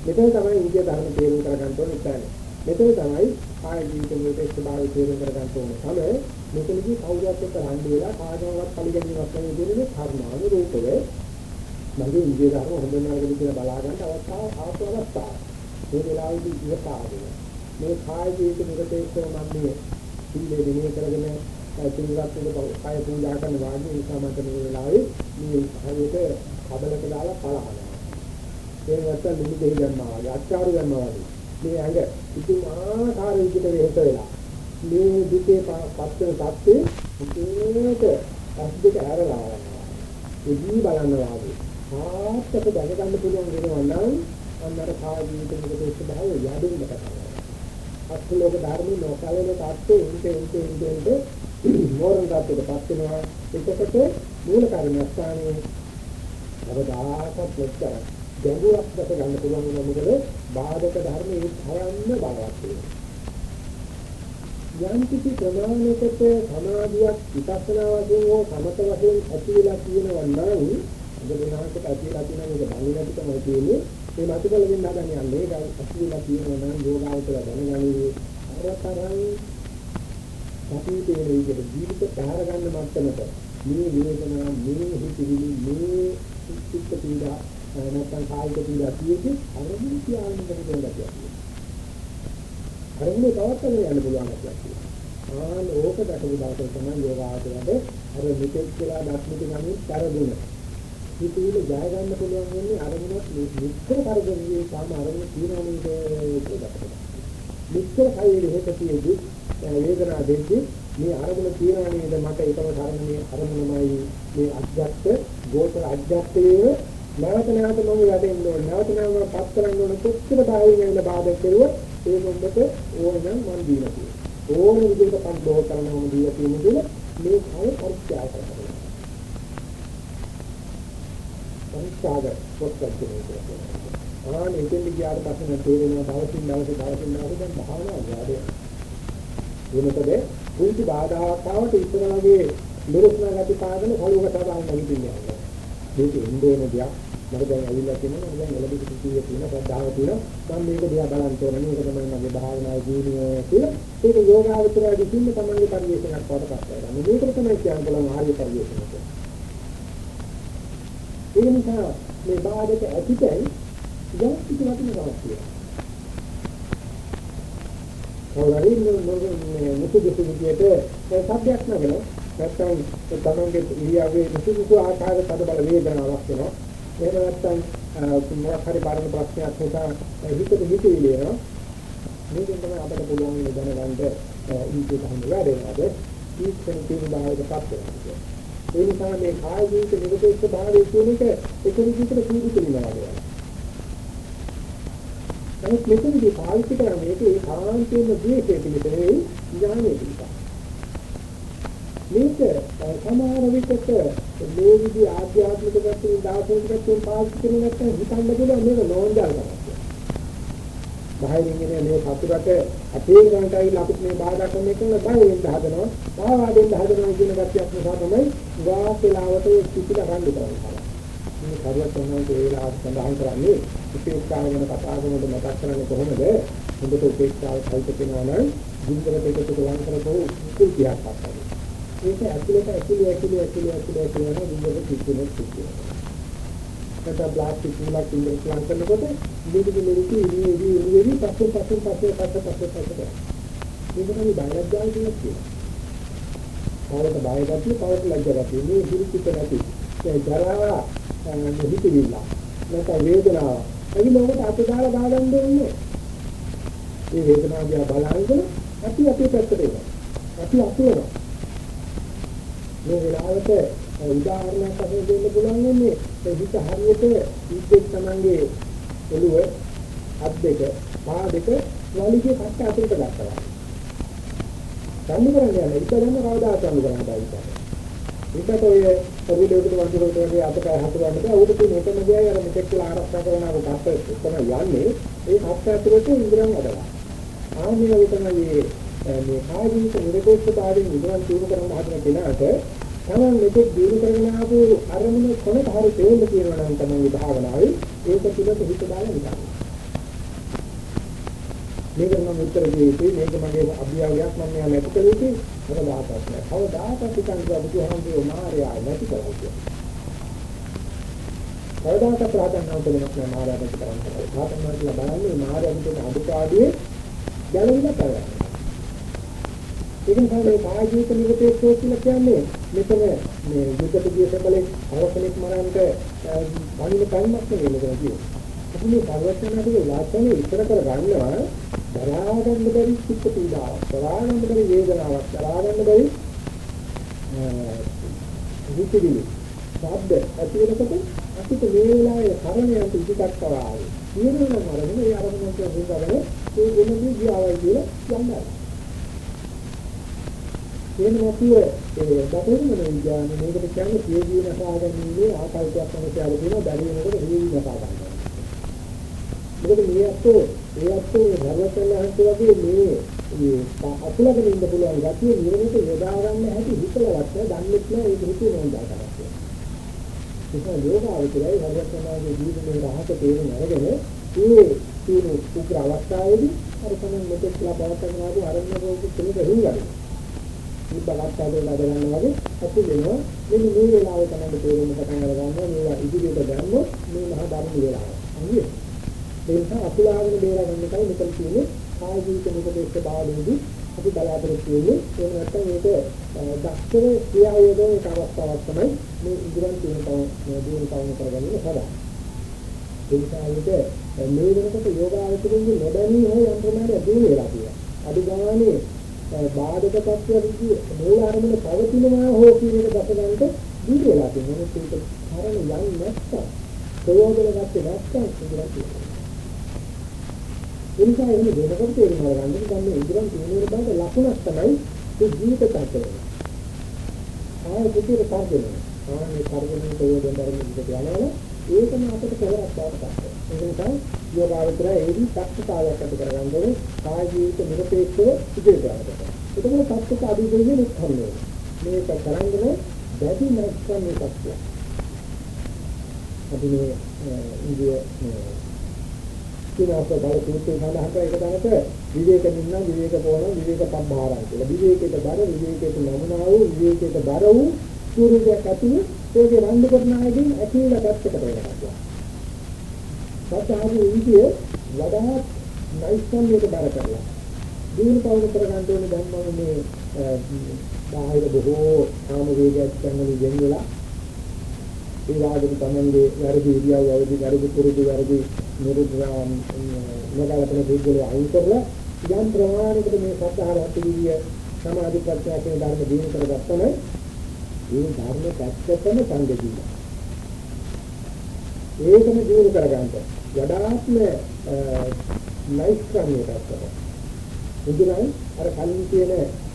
මෙතන තමයි ඉන්දිය ධර්ම තේරුම් කරගන්න ඕනේ ඉතින්. මෙතන තමයි ආය ජීවිත මුලට ස්වභාවය තේරුම් කරගන්න ඕනේ. තමයි මෙතනදී කවුරුත් එක්ක රණ්ඩු වෙලා කාටවත් පරිගැනීමක් නැති දෙන්නේ කර්මානුරූපව මගේ ඉන්දිය ධර්ම හොඳ නරකද කියලා බලා ගන්න අවස්ථාව ආත්ම අවස්ථාව. මේ වෙලාවේදී ඉවසාගෙන මේ කාය ජීවිත නිරතේකව මම මේ සිල්ලේ දෙනේ කරගෙන සිල්වත් එක කාය පූජා කරන වාගේ නිසා මට මේ වෙලාවේ මේ හරියට කබලක දාලා පළහනවා. ඒ නැත්තම් නිදි දෙහි ගන්නවා වගේ අච්චාරු ගන්නවා වගේ. මේ ඇඟ ඉතින් ආකාර විදිහට වෙහෙස වෙලා මේ දුකේ පස්සේ තත්ත්වේ මුකේට අස් දෙක ඇරලා යනවා. එදී බලන්න වාගේ. ආත්තක දැනගන්න පුළුවන් වෙනවා නම් අන්නර කාය ජීවිත මොකද ස්වභාවය යදින්න පටන් අත්ලෝක ධර්මයේ නොකලන tattve ඉන්ටෙ ඉන්ටෙ ඉන්ටෙ මෝරන් tattweටපත් වෙනවා. එතකොට මූල කර්මස්ථානයේ අවදාහකත් ලෙච්චර ගැඹුරක් දැක ගන්න පුළුවන් වෙනවා. මොකද බාධක ධර්මයේ භයන්න බලවත් වෙනවා. යම් කිසි ප්‍රමාණයකට සමාධියක් විපස්සනා වශයෙන් හෝ සමත වශයෙන් ඇති වෙලා තියෙනවා නම් අද වෙනාකට ඇතිලා තියෙන මේක බංගි නැතිකමයි තියෙන්නේ මේ මතකල වෙන්න හදන්නේ යන්නේ ඒක ඇතිලා තියෙනවා නම් යෝගාවතර දැනගන්නේ අරතරන් සතියේ විදිහට ජීවිත පැහැර ගන්න මට්ටමට මේ වේදනා මේ හිතිවිලි මේ චිත්ත පීඩා නැත්නම් කායික පීඩා තියෙන්නේ අරමුණු තියාගෙන ඉන්න ගැතියක් අරමුණු තවත්තගෙන යන්න පුළුවන් ගැතියක් ආන ඕක දැකපු දවසට තමයි යෝගාවතරට අර මෙතෙක් කියලා දක්මිට ගන්නේ තරදුන හිතවිලි ජය ගන්න පුළුවන් වෙන්නේ අරමුණක් මිත්‍ර කරගෙනදී සාම අරමුණ තියනවා නේද කියලා. මිත්‍ර කයෙහි හේතතියෙදි වේදනා දෙද්දී මේ අරමුණ තියනවා නේද මට ඒකම ධර්මයේ අරමුණමයි මේ අධ්‍යාත්ම ගෝචර අධ්‍යාත්මයේ නැවත නැවත මම යදෙන්න ඕන නැවත නැවත පත් කරන්න ඕන කොච්චර බාහිරින් යන බාධා කෙරුවොත් ඒ මොකද ඕනනම් මන් දීලා තියෙනවා ඕන විදිහට පන්දෝ කරනවම දීලා තියෙන දේ මේ කය පරිත්‍යාග කරනවා පරිත්‍යාග පොත්පත් කියනවා. ආන එතෙන් ගියාට පස්සේ නම් තේරෙනවා දවසින් දවස දවසින් දවස දැන් භාවනාව යාදේ. වෙනකද කුංචි බාධාවක් ආවට ඉතන වගේ නිරුස්නා ගති පාදන කලුවක සදාන් නැගිටින්නේ. මේක ඉන්දෝන දෙයක්. මට දැන් ඇවිල්ලා තියෙනවා මම දැන් එළඹි සිටියේ තියෙන ශ්‍රද්ධාව තියෙන මම මේක දිහා බලන්න ඕන මේක තමයි මගේ භාවනාවේ ජීවිතය කියලා ඒක යෝගාවචරය විසින් තමන්ගේ පරිශ්‍රණයක් වඩපත් කරගන්න. මේක තමයි කියන්න පුළුවන් ආර්ය පරිශ්‍රණය. ඒ නිසා මේ බාධක ඇතිතෙන් යම් කිසි වටිනාකමක් තියෙනවා. කවුරුහරි මේ මුතුදුසු විදියට සබ්යක් නැගල නැත්නම් තමන්ගේ ඉරියාවේ මුතුදුසු ආකාර පද බල වේදනාවක් වෙනවා. එහෙම නැත්නම් මොකක් හරි පාරණ ප්‍රශ්නයක් නිසා හිතට හිතෙන්නේ වෙනවා. මේකෙන් තමයි අපිට පුළුවන් දැනගන්න ඉන්නේ තමයි වැඩේනවාද. ඊක්ෂණ තියෙන බාහිරපත් වෙනවා. ඒ නිසා මේ කාය ජීවිත නිරපේක්ෂ භාවය කියන එක එක විදිහකට සීදු කරනවා වගේ. නමුත් මෙතනදී පාවිච්චි කරන මේක ඒ කාන්තේම ද්වේෂය පිළිබඳ නෙවෙයි ඥානය පිළිබඳ. මේක සමහර විටක මේ විදි ආධ්‍යාත්මික පැත්තෙන් දාර්ශනික පැත්තෙන් පාවිච්චි කරන නැත්නම් හිතන්න පුළුවන් මේක නෝන්ජල් කරනවා. බාහිරින් එන මේ සතුටට අපේ ගන්නට ඇවිල්ලා අපිට මේ බාධා කරන එක බය වෙන්න හදනවා. බාවාදෙන් හදනවා කියන ගැටියක් නිසා තමයි වාස් වෙලාවට ඒ පිටිලා රණ්ඩු කරන්නේ. මේ කරුවත් තමයි ඒ වෙලාවට සඳහන් කරන්නේ උපේක්ෂාව ගැන කතා කරනකොට මතක් කරන්නේ කොහොමද? හොඳට උපේක්ෂාව කල්ප වෙනවා නම් ජීවිතයට එකතු කරන් කරපො කුල්තියක් අප්පයි. ඒක ඇතුළට ඇතුළේ ඇතුළේ ඇතුළේ ඇතුළේ ඇතුළේ යන ජීවිත කිසිම කිසිම නැත්නම් ප්ලාස්ටික් මුලක් ඉන්න ප්ලාන් කරනකොට මේකේ මෙලිටි ඉන්නේ ඉන්නේ ඉන්නේ පස්සේ පස්සේ පස්සේ පස්සේ පස්සේ පස්සේ මේක තමයි බයලජ්ජාව කියන්නේ. කාලට බය ගැතිය, කාලට ලැජ්ජා ගැතිය. මේ පිළිචිත නැති. ඒ ජරාව හිතවිල්ල. නැත්නම් වේදනාව. එයි මොකට අත දාලා බාගන්න දෙන්නේ. මේ වේදනාව දිහා බලනකොට අපි අපේ පැත්තට එනවා. අපි අපේනවා. මේ වෙලාවට උදාහරණයක් වශයෙන් දෙන්න පුළුවන් වෙන්නේ හිත හරියට ඉද්දෙක් තමන්ගේ ඔළුව අත් දෙක පා දෙක වලිගේ කට අතරට ගත්තා. සම්මු කරන්නේ නැහැ. ඒක දැන් කවදාවත් සම්මු කරන්න බෑ. ඒකට ඔය පරිලෝකෙට වන්දිරෝට වගේ අපට හසුරවන්න බෑ. උඩ තියෙන එකම දෙයයි අර මෙතෙක් කියලා ආරක්ෂා කරන අර කප්ප තමයි යන්නේ. ඒ කප්ප ඇතුළට ඉන්ද්‍රයන් වඩලා. ආන්නේ තමයි මේ කායික නිරපේක්ෂතාවයෙන් ඉදන් දිනු කරන හදන කෙනාට තමන් මෙතෙක් දිනු කරගෙන ආපු අරමුණ කොනට හරි තේන්න කියනවා නම් තමයි භාවනාවේ ඒක පිළිබඳ හිත දාලා නිකන්. මේක මම උත්තර දෙන්නේ මේක මගේ අභියාවයක් මම මෙයා නැති කළ යුතුයි මොකද ආතත් නැහැ. කවදාකවත් හිතන්නේ බුදුහාමුදුරුවෝ මාර්යා නැති කරලා කියන්නේ. කවදාකවත් ප්‍රාර්ථනා නොකරනක් නෑ මාර්යා නැති කරන්නේ. ප්‍රාර්ථනා කියලා බලන්නේ මාර්යා විදිහට අදුපාඩියේ ගැලවිලා කරන්නේ. ඒක නිසා මේ කාය ජීවිත නිරපේක්ෂව කියලා කියන්නේ මෙතන මේ යුද්ධ දියසකලේ අවසනෙක් මරන්නට බණින කල්මක් නෙවෙයි මෙතන කියන්නේ. අපි මේ පරිවර්තනයේ වාචනේ ඉතර කර ගන්නවා දරා ගන්න බැරි චිත්ත පීඩාවක්, දරා ගන්න බැරි වේදනාවක්, දරා ගන්න බැරි විචිවිලි. සාද්ද ඇති වෙනකොට අපිට මේ වෙලාවේ කරණයට ඉදිරියට කරාවේ. ඊළඟ මරණ මේ අරමුණට හුඟගෙන ඒ වෙනදී ගියාවයි කියලා යන්නේ. එන මොකිය ඒ දකුණු විඥාන මේකට කියන්නේ සිය ජීවන සාගන්නේ ආකල්පයක් තමයි කියලා බැරි වෙනකොට සිය ජීවන සාගන්න. මොකද මේ අතෝ ඒ අතෝ ධර්මසලහන්ත වගේ මේ මේ අතුලගෙන ඉන්න පුළුවන් ගැතිය නිරමිත යොදා ගන්න හැටි හිතලවත් දන්නේ නැහැ ඒක හිතේ නෝන්දා කරන්නේ. ඒක යෝගාවචරයි ධර්මසලහන්ගේ ජීවිතේ රහස තේරුම් අරගෙන මේ තියෙන උග්‍ර අවස්ථාවේදී අර තමයි මෙතෙක් ලබාවතන ආදී අරමුණ රෝග කෙනෙක් හිඟන්නේ. මේ බලත්තාවේ ලබන වගේ අපි වෙනවා මෙන්න මේ වෙලාවේ තමයි තේරුම් පටන් අරගන්නවා මේවා ඉදිරියට ගන්නොත් මේ මහා ධර්ම වේලාව. හරිද? ඒ නිසා අකුලාගෙන බේරගන්න එකයි මෙතන තියෙන්නේ කාය ජීවිත නිකදේශ භාවයේදී අපි බලාපොරොත්තු වෙන්නේ එහෙම නැත්නම් මේක දක්ෂව ක්‍රියාවේදෝ එක අවස්ථාවක් තමයි මේ ඉදිරියෙන් තියෙන තව දියුණු තවම කරගන්න සදා. ඒ නිසා ඒක මේ වෙනකොට යෝගාවචරින්ගේ නොදැනී හෝ යම් ප්‍රමාණයක් දියුණු වෙලා තියෙනවා. අඩු ගානේ බාධක තත්ත්ව විදි මූල අරමුණ පවතිනවා හෝ කියන එක දැකගන්නට දීර්ඝ වෙලා තියෙනවා. ඒක කරණ යන්නේ නැත්නම් ප්‍රයෝජන ගත්තේ නැත්නම් ඉදිරියට තියෙනවා. ඒ නිසා එහෙම වෙනකොට තේරුම් ගන්න දැන් මේ ඉදරන් තියෙන බවට ලකුණක් තමයි ඒ ජීවිත තත්ත්වය. ආයෙ පිටිර තර්ජනය. ආයේ තර්ජනයේ ප්‍රයෝජන ධර්ම විදිහට යනවා. ඒකම අපිට කරක් බවට පත් වෙනවා. ඒ නිසා යෝගාවචරය ඒදී සක්ෂතාවයක් ඇති කරගන්න ඕනේ. කාය ජීවිත නිරපේක්ෂව ඉදිරියට යනවා. ඒකම සත්‍යක අභිදේශයේ උත්තරය. මේක කරන්නේ දැඩි නැත්නම් මේ තත්ත්වය. අපි මේ ඉන්දිය කිනාස බල සූත්‍රයේ සඳහන් කර එක තැනක විවේක නින්න විවේක පොණ විවේක සම්භාරය කියලා. විවේකයට බර විවේකයට නමනා වූ විවේකයට බර වූ සූර්යයක් ඇතුළු ඒකේ රණ්ඩු කරන අයගෙන් ඇතිවලා පැත්තකට වෙනවා. සත්‍යාවේ ඉන්දිය වඩාත් නෛෂ්ක්‍රම්‍යයට බර කරලා. දිනු පවුන කර ගන්න ඕනේ දැන් මම මේ බාහිර බොහෝ කාම වේගයක් ගන්න වෙන වෙලා ඒ වාගේ තමන්ගේ වැරදි ඉරියව් අවදි වැරදි පුරුදු වැරදි නිරුද්ධාම් නගලපන දෙවියෝ අයින් කරලා යම් ප්‍රමාණයකට මේ සත්‍යාව හත්විදිය සමාධි ප්‍රත්‍යා කියන ධර්ම දිනු කරගත්තම ඒ ධර්ම පැත්තටම සංගතිය. ඒකම දිනු කරගන්න වඩාත්ම නයිස්ක්‍රමයට අත්දැක. ඉදිරියෙන් අර කලින් කියන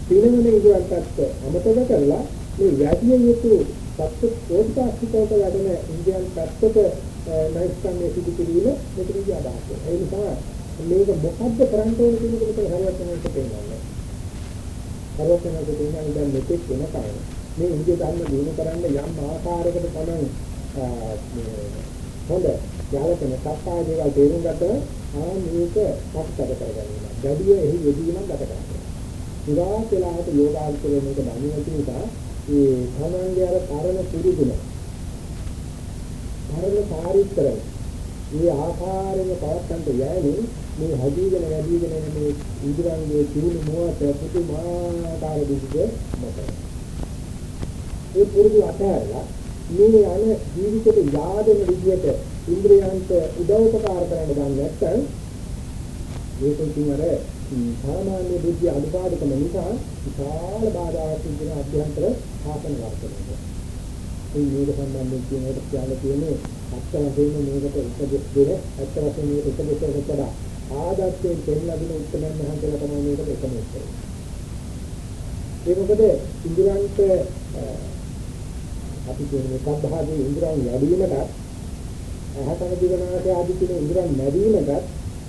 පිනවන ඉදිරියටත් අමතක කරලා මේ වැඩි යුතු සත්‍ය කෝටිකාස්තිකවට වැඩෙන ඉන්දියන් පැත්තට නෛෂ්ක්‍රමයේ සිදු කිරීම මෙතනදී අදහස් වෙනවා. ඒ නිසා මේක මොකද්ද කරන්න ඕන කියන එක විතර හරියට තේරෙන්නේ. හරියට තේරෙන්නේ දැන් මෙතෙක් වෙන කාරණා. මේ ඉන්දිය ධර්ම දිනු කරන්න යම් ආකාරයකට තමයි හොඳ යාලකන සත්‍යය දේවල් තේරුම් ගත්තම ආ මේක පස්සට කරගන්නවා. ගැඩිය එහි යෙදීමක් ගත කරනවා. ඉරා වෙලාවට යෝගාචරය මේක දන්නේ නිසා ඒ තමන්ගේ අර පරණ පුරුදුන පරණ චාරිත්‍රය මේ ආකාරයෙන් පවත්තන්ට යෑමෙන් මේ හදීගෙන වැඩිගෙන යන මේ ඉන්ද්‍රයන්ගේ තිරුණු මොහොත පුදුමාකාර දෙයක් මතයි. ඒ පුරුදු අතහැරලා මේ යන ජීවිතේ යාදෙන විදියට ඉන්ද්‍රයන්ට උදව්පකාර කරන්න ගන්න නැත්නම් මේකකින් අර සාමාන්‍ය බුද්ධිය අනුපාදකම නිසා විශාල බාධාවක් සිදු වෙන අභ්‍යන්තර ආසන වර්තනය. මේ මේක සම්බන්ධයෙන් කියන එක කියන්න තියෙන්නේ අත්ත වශයෙන් මේකට උපදෙස් දෙන අත්ත වශයෙන් මේක උපදෙස් දෙකලා ආදත්තයෙන් දෙන්නගෙන උත්තරයන් මහන්සලා තමයි මේකට එකම උත්තරය. ඒ මොකද ඉන්ද්‍රයන්ට අපි කියන්නේ සබ්භාගයේ ඉන්ද්‍රයන් වැඩිවීමට අහතන දිවනාට ආදී කියන ඉන්ද්‍රයන් නැදීමට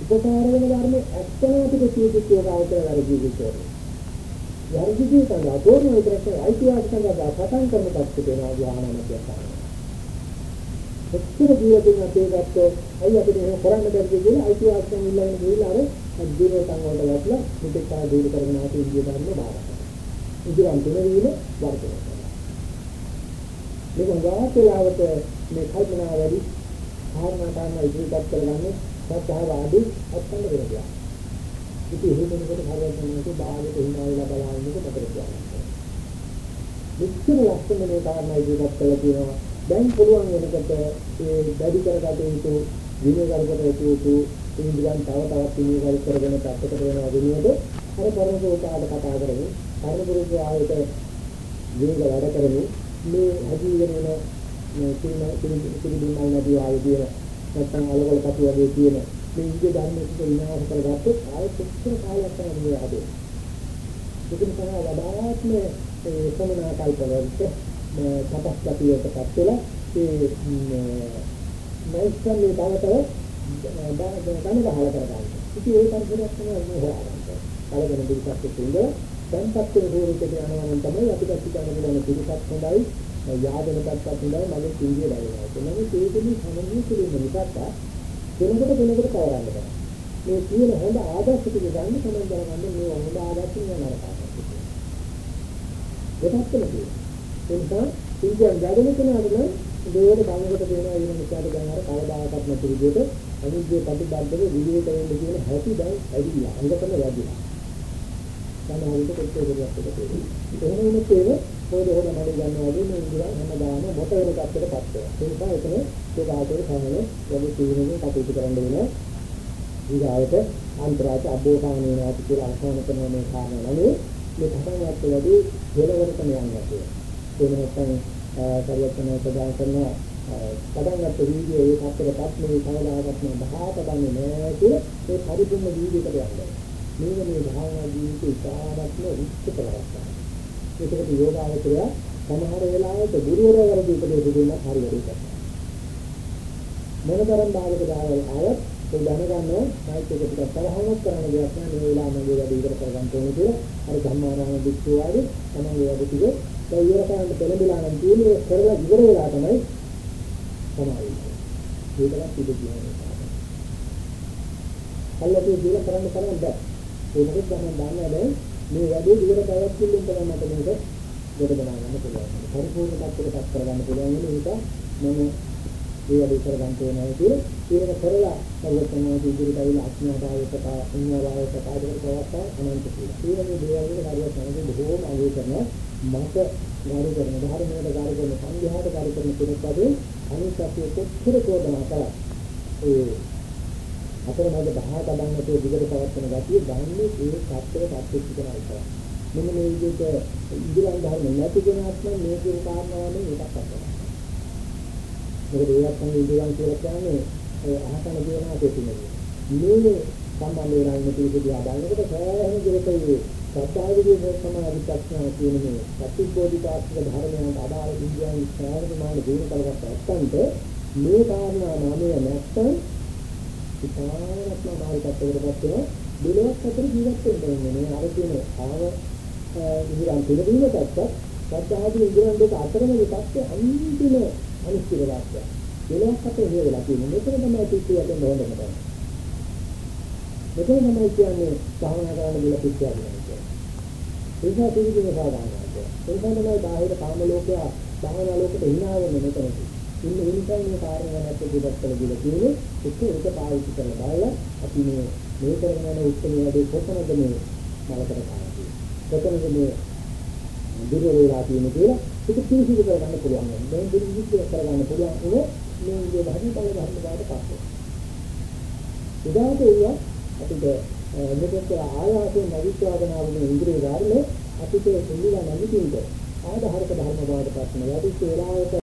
උපකාර වෙන ධර්ම ඇත්තම අපිට සියදිත් යෝගාවචර වැඩි කිව්වොත්. යර්ජිතී සංගා තෝරන විතරක් අයිතිවාසිකම් ගා සටන් කරන පැත්තට වෙනවා ධ්‍යානම කියනවා. එච්චර ජීවිතේ අපේ ගත්තෝ අයි අපිට එහෙම කරන්න බැරිද කියලා අයිතිවාසිකම් ඉල්ලගෙන ගිහලා අර ජීවිතයන් වලට වැටලා මෙතෙක් කාල දීර්ඝ කරගෙන ආපු ඉන්දිය ධර්ම බාරගත්තා. ඉදිරියන් තුනදීම වර්ධනය කළා. මේක ගාතලාවට මේ කල්පනා වැඩි භාවනා කරන ඉදිරියට කරගන්නේ සත්‍යාව ආදී අත්හඬ වෙනවා. ඉතින් එහෙම වෙනකොට හරියට බාහිරට හිනාවිලා බලන්නේ මොකද කියන්නේ. මෙච්චර ලක්ෂණ මේ කාරණා ඉදිරියට කළා කියනවා. දැන් පුළුවන් වෙනකොට ඒ වැඩි කරගත යුතු විනය කරගත යුතු ඉන්ද්‍රියන් තව තවත් විනය කරගෙන පැත්තකට වෙනවා වෙනුවට අර පරමපෝකාට කතා කරමින් පරමපුරුෂය ආයත වේග වැඩ කරමින් මේ හැදීගෙන එන මේ සිරින සිරිදුන්නයි නදී ආයතන නැත්නම් අලවල කටු වගේ තියෙන මේ ඉන්දිය ධර්මයක විනාශ කරගත්තොත් ආයෙත් කොච්චර කාලයක් තමයි හදේ. ඒක නිසා වඩාත්ම ඒ සමනා කල්පවලට තපස් ගතියකටපත් වෙලා ඒ නෛෂ්ක්‍රම්‍ය බවතව දැන ගහලා කරගන්න. ඉතින් ඒ පරිසරයක් තමයි මේ හොයාගන්න. කලගෙන පිටපත් තුන්ද දැන්පත් වෙන දෝරිකට යනවා නම් තමයි අපිට හිතන්න පුළුවන් පිටපත් හොඳයි යාදන පැත්තත් හොඳයි මගේ සිංහය දැනෙනවා. එනනම් ඒකෙදි සමනීය කිරීම නිසා වෙනකොට වෙනකොට කවරන්න බෑ. මේ කියන හොඳ ආදර්ශ ටික ගන්න තමයි දැනගන්න මේ හොඳ ආදර්ශ නෑ නරකයි. ඒකත් නෙමෙයි. ඒ නිසා සිංහයන් ගැදෙන කෙනාට නම් දේවල බංගකට දෙනවා ඊට මෙච්චර දැන් අර කවදාකවත් නැති විදිහට අනිත්‍ය ප්‍රතිබද්ධව විවේක වෙන්න කියන හැටි දැන් ඇවිල්ලා අංගකම වැඩිලා. සමහරවිට කොච්චර දෙයක් එකතු එහෙම වුණොත් ඒක පොඩි හොද නඩ ගන්නවා වගේ මේ ඉඳලා හැමදාම මොට වෙන කප්පට පත් වෙනවා. ඒ නිසා එතන ඒ ආකාරය සමන යොමු තීරණය කටයුතු කරන්න වෙනවා. ඊගාවට අන්තරාජ අභෝධාන වෙනවා කියලා අසහන කරන මේ කාරණා නනේ මේ පටන් ගන්නකොට වැඩි වෙනවරකම යනවා. ඒක නැත්නම් පරිවර්තන ප්‍රදාන කරන පටන් ගත්ත වීඩියෝ ඒ පැත්තටපත් මේ කවදාකවත් මම බහාපදන්නේ නැහැ කියලා ඒ පරිපූර්ණ වීඩියෝකට යනවා. මේක මේ භාවනා ජීවිතේ ඉතාමත්ම උච්ච කරගත්තා. ඒකට යෝගාවචරය සමහර වෙලාවට ගුරුවරයා වරදී උපදෙස් දෙන්න හරි වැඩි කරනවා. මොනතරම් භාගයකට ආවත් ඒ දැනගන්නවා මයික් එක ටිකක් තරහවක් කරන දෙයක් නෑ මේ වෙලාව මගේ වැඩ ඉවර කරගන්න ඕනේ කියලා. අර ධම්මාරාම වික්ෂුව ආවේ තමයි වැඩ ටික ඒ ඉවර කරන්න පෙළඹිලා නම් තියෙන්නේ කරලා ඉවර වෙලා තමයි තමයි. ඒකලක් ඉඳ කියන්නේ. කල්ලාදී දීලා කරන්න කරන්න බෑ. ඒකත් තමයි දන්නේ දැන් මේ වැඩේ ඉවර පැවැත්විල්ලෙන් තමයි මට මේක ගොඩ බනා ගන්න පුළුවන් පරිපූර්ණ තත්ත්වයකට කරගන්න පුළුවන් වෙන එක මම ඒ වැඩේ කරගන්න ඕනේ කියලා ඒක කරලා සර්වඥාදී ඉදිරියට ඇවිල්ලා අඥාතාවයකට අඥාතාවයකට ආදර ප්‍රවස්ථා අනන්ත කියලා. ඒ වගේ දේවල් වල හරියට තමයි බොහෝම අගය කරන මත ගාරු කරන ධර්මයට ගාරු කරන සංඝයාට ගාරු කරන කෙනෙක් වගේ අනිත් අපේ කොච්චර චෝදනා කළා. ඒ අතරමැද බහා තබන්න තේ දිගට පවත්වන ගතිය ගන්නේ ඒ සත්‍යයට අත්‍යච්ච කරනවා විතරයි. මෙන්න මේ විදිහට ඉදිරියන් ධර්ම නැති කෙනාට මේ කියන කාරණාවෙන් එකක් අත්දැකීම. මොකද ඒවත් තමයි ඉඳන් කියලා කියන්නේ ඒ අහතන කියනවා තේින්නේ. මේ සම්බන්ධ වෙනා ඉන්න පිළිසිදියා බලනකොට සෑහෙන දෙයකදී සත්‍යාවදී සමාධි විචක්ෂණ කියන මේ සත්‍යබෝධිපාක්ෂික ධර්මයන් අදාළ ඉන්දියානු සෑහෙන මාන දිනු කරගත්ත අත්තන්ට මේ කාරණා නාමය නැත්තම් ඉතාමත්ම මාර්ගයකටපත් වෙන දෙලොවක් අතර ජීවත් වෙන්න ඕනේ. අර කියන ආව ඉන්දියන් පිළිදීමටත් සත්‍යාවදී ඉන්දියන් දෙක අතරම විපක්ෂ අන්තිම අනිශ්චිත වාක්‍යය. දෙලොවක් අතර හේවලා තියෙනවා. මෙතන තමයි පිටියට හොඳම තමයි. මෙතන තමයි කියන්නේ භාවනා කරන්න දෙල පිටියක් කියන්නේ. ඒක පිළිගන්න සාධාරණයි. ඒක තමයි බාහිර කාම ලෝකයා භාවනා ලෝකෙට hina වෙන්නේ මෙතනදී. ඉන්න ඒ නිසා මේ කාරණා නැත්නම් දෙයක් කළ දෙල කියන්නේ එක එක පාවිච්චි කරලා බලලා අපි මේ මේ කරගෙන යන උත්තරය වැඩි කොතනද මේ මලකට කාන්නේ. කොතනද මේ දුර වේලා තියෙන කියලා ඒක පිළිසිදු කරගන්න පුළුවන්. මේ පිළිසිදු කරගන්න පුළුවන් උනේ මේ විදිහට හරි බල ගන්න බාට පස්සේ. උදාහරණයක් ඒවා අපිට මෙතෙක් ආයාසයෙන් නවිස්වාදනාවුනේ ඉන්ද්‍රිය ධර්ම අපිට දෙන්නා නැගිටින්න ආධාරක ධර්ම බවට පත් වෙනවා. ඒ වෙලාවට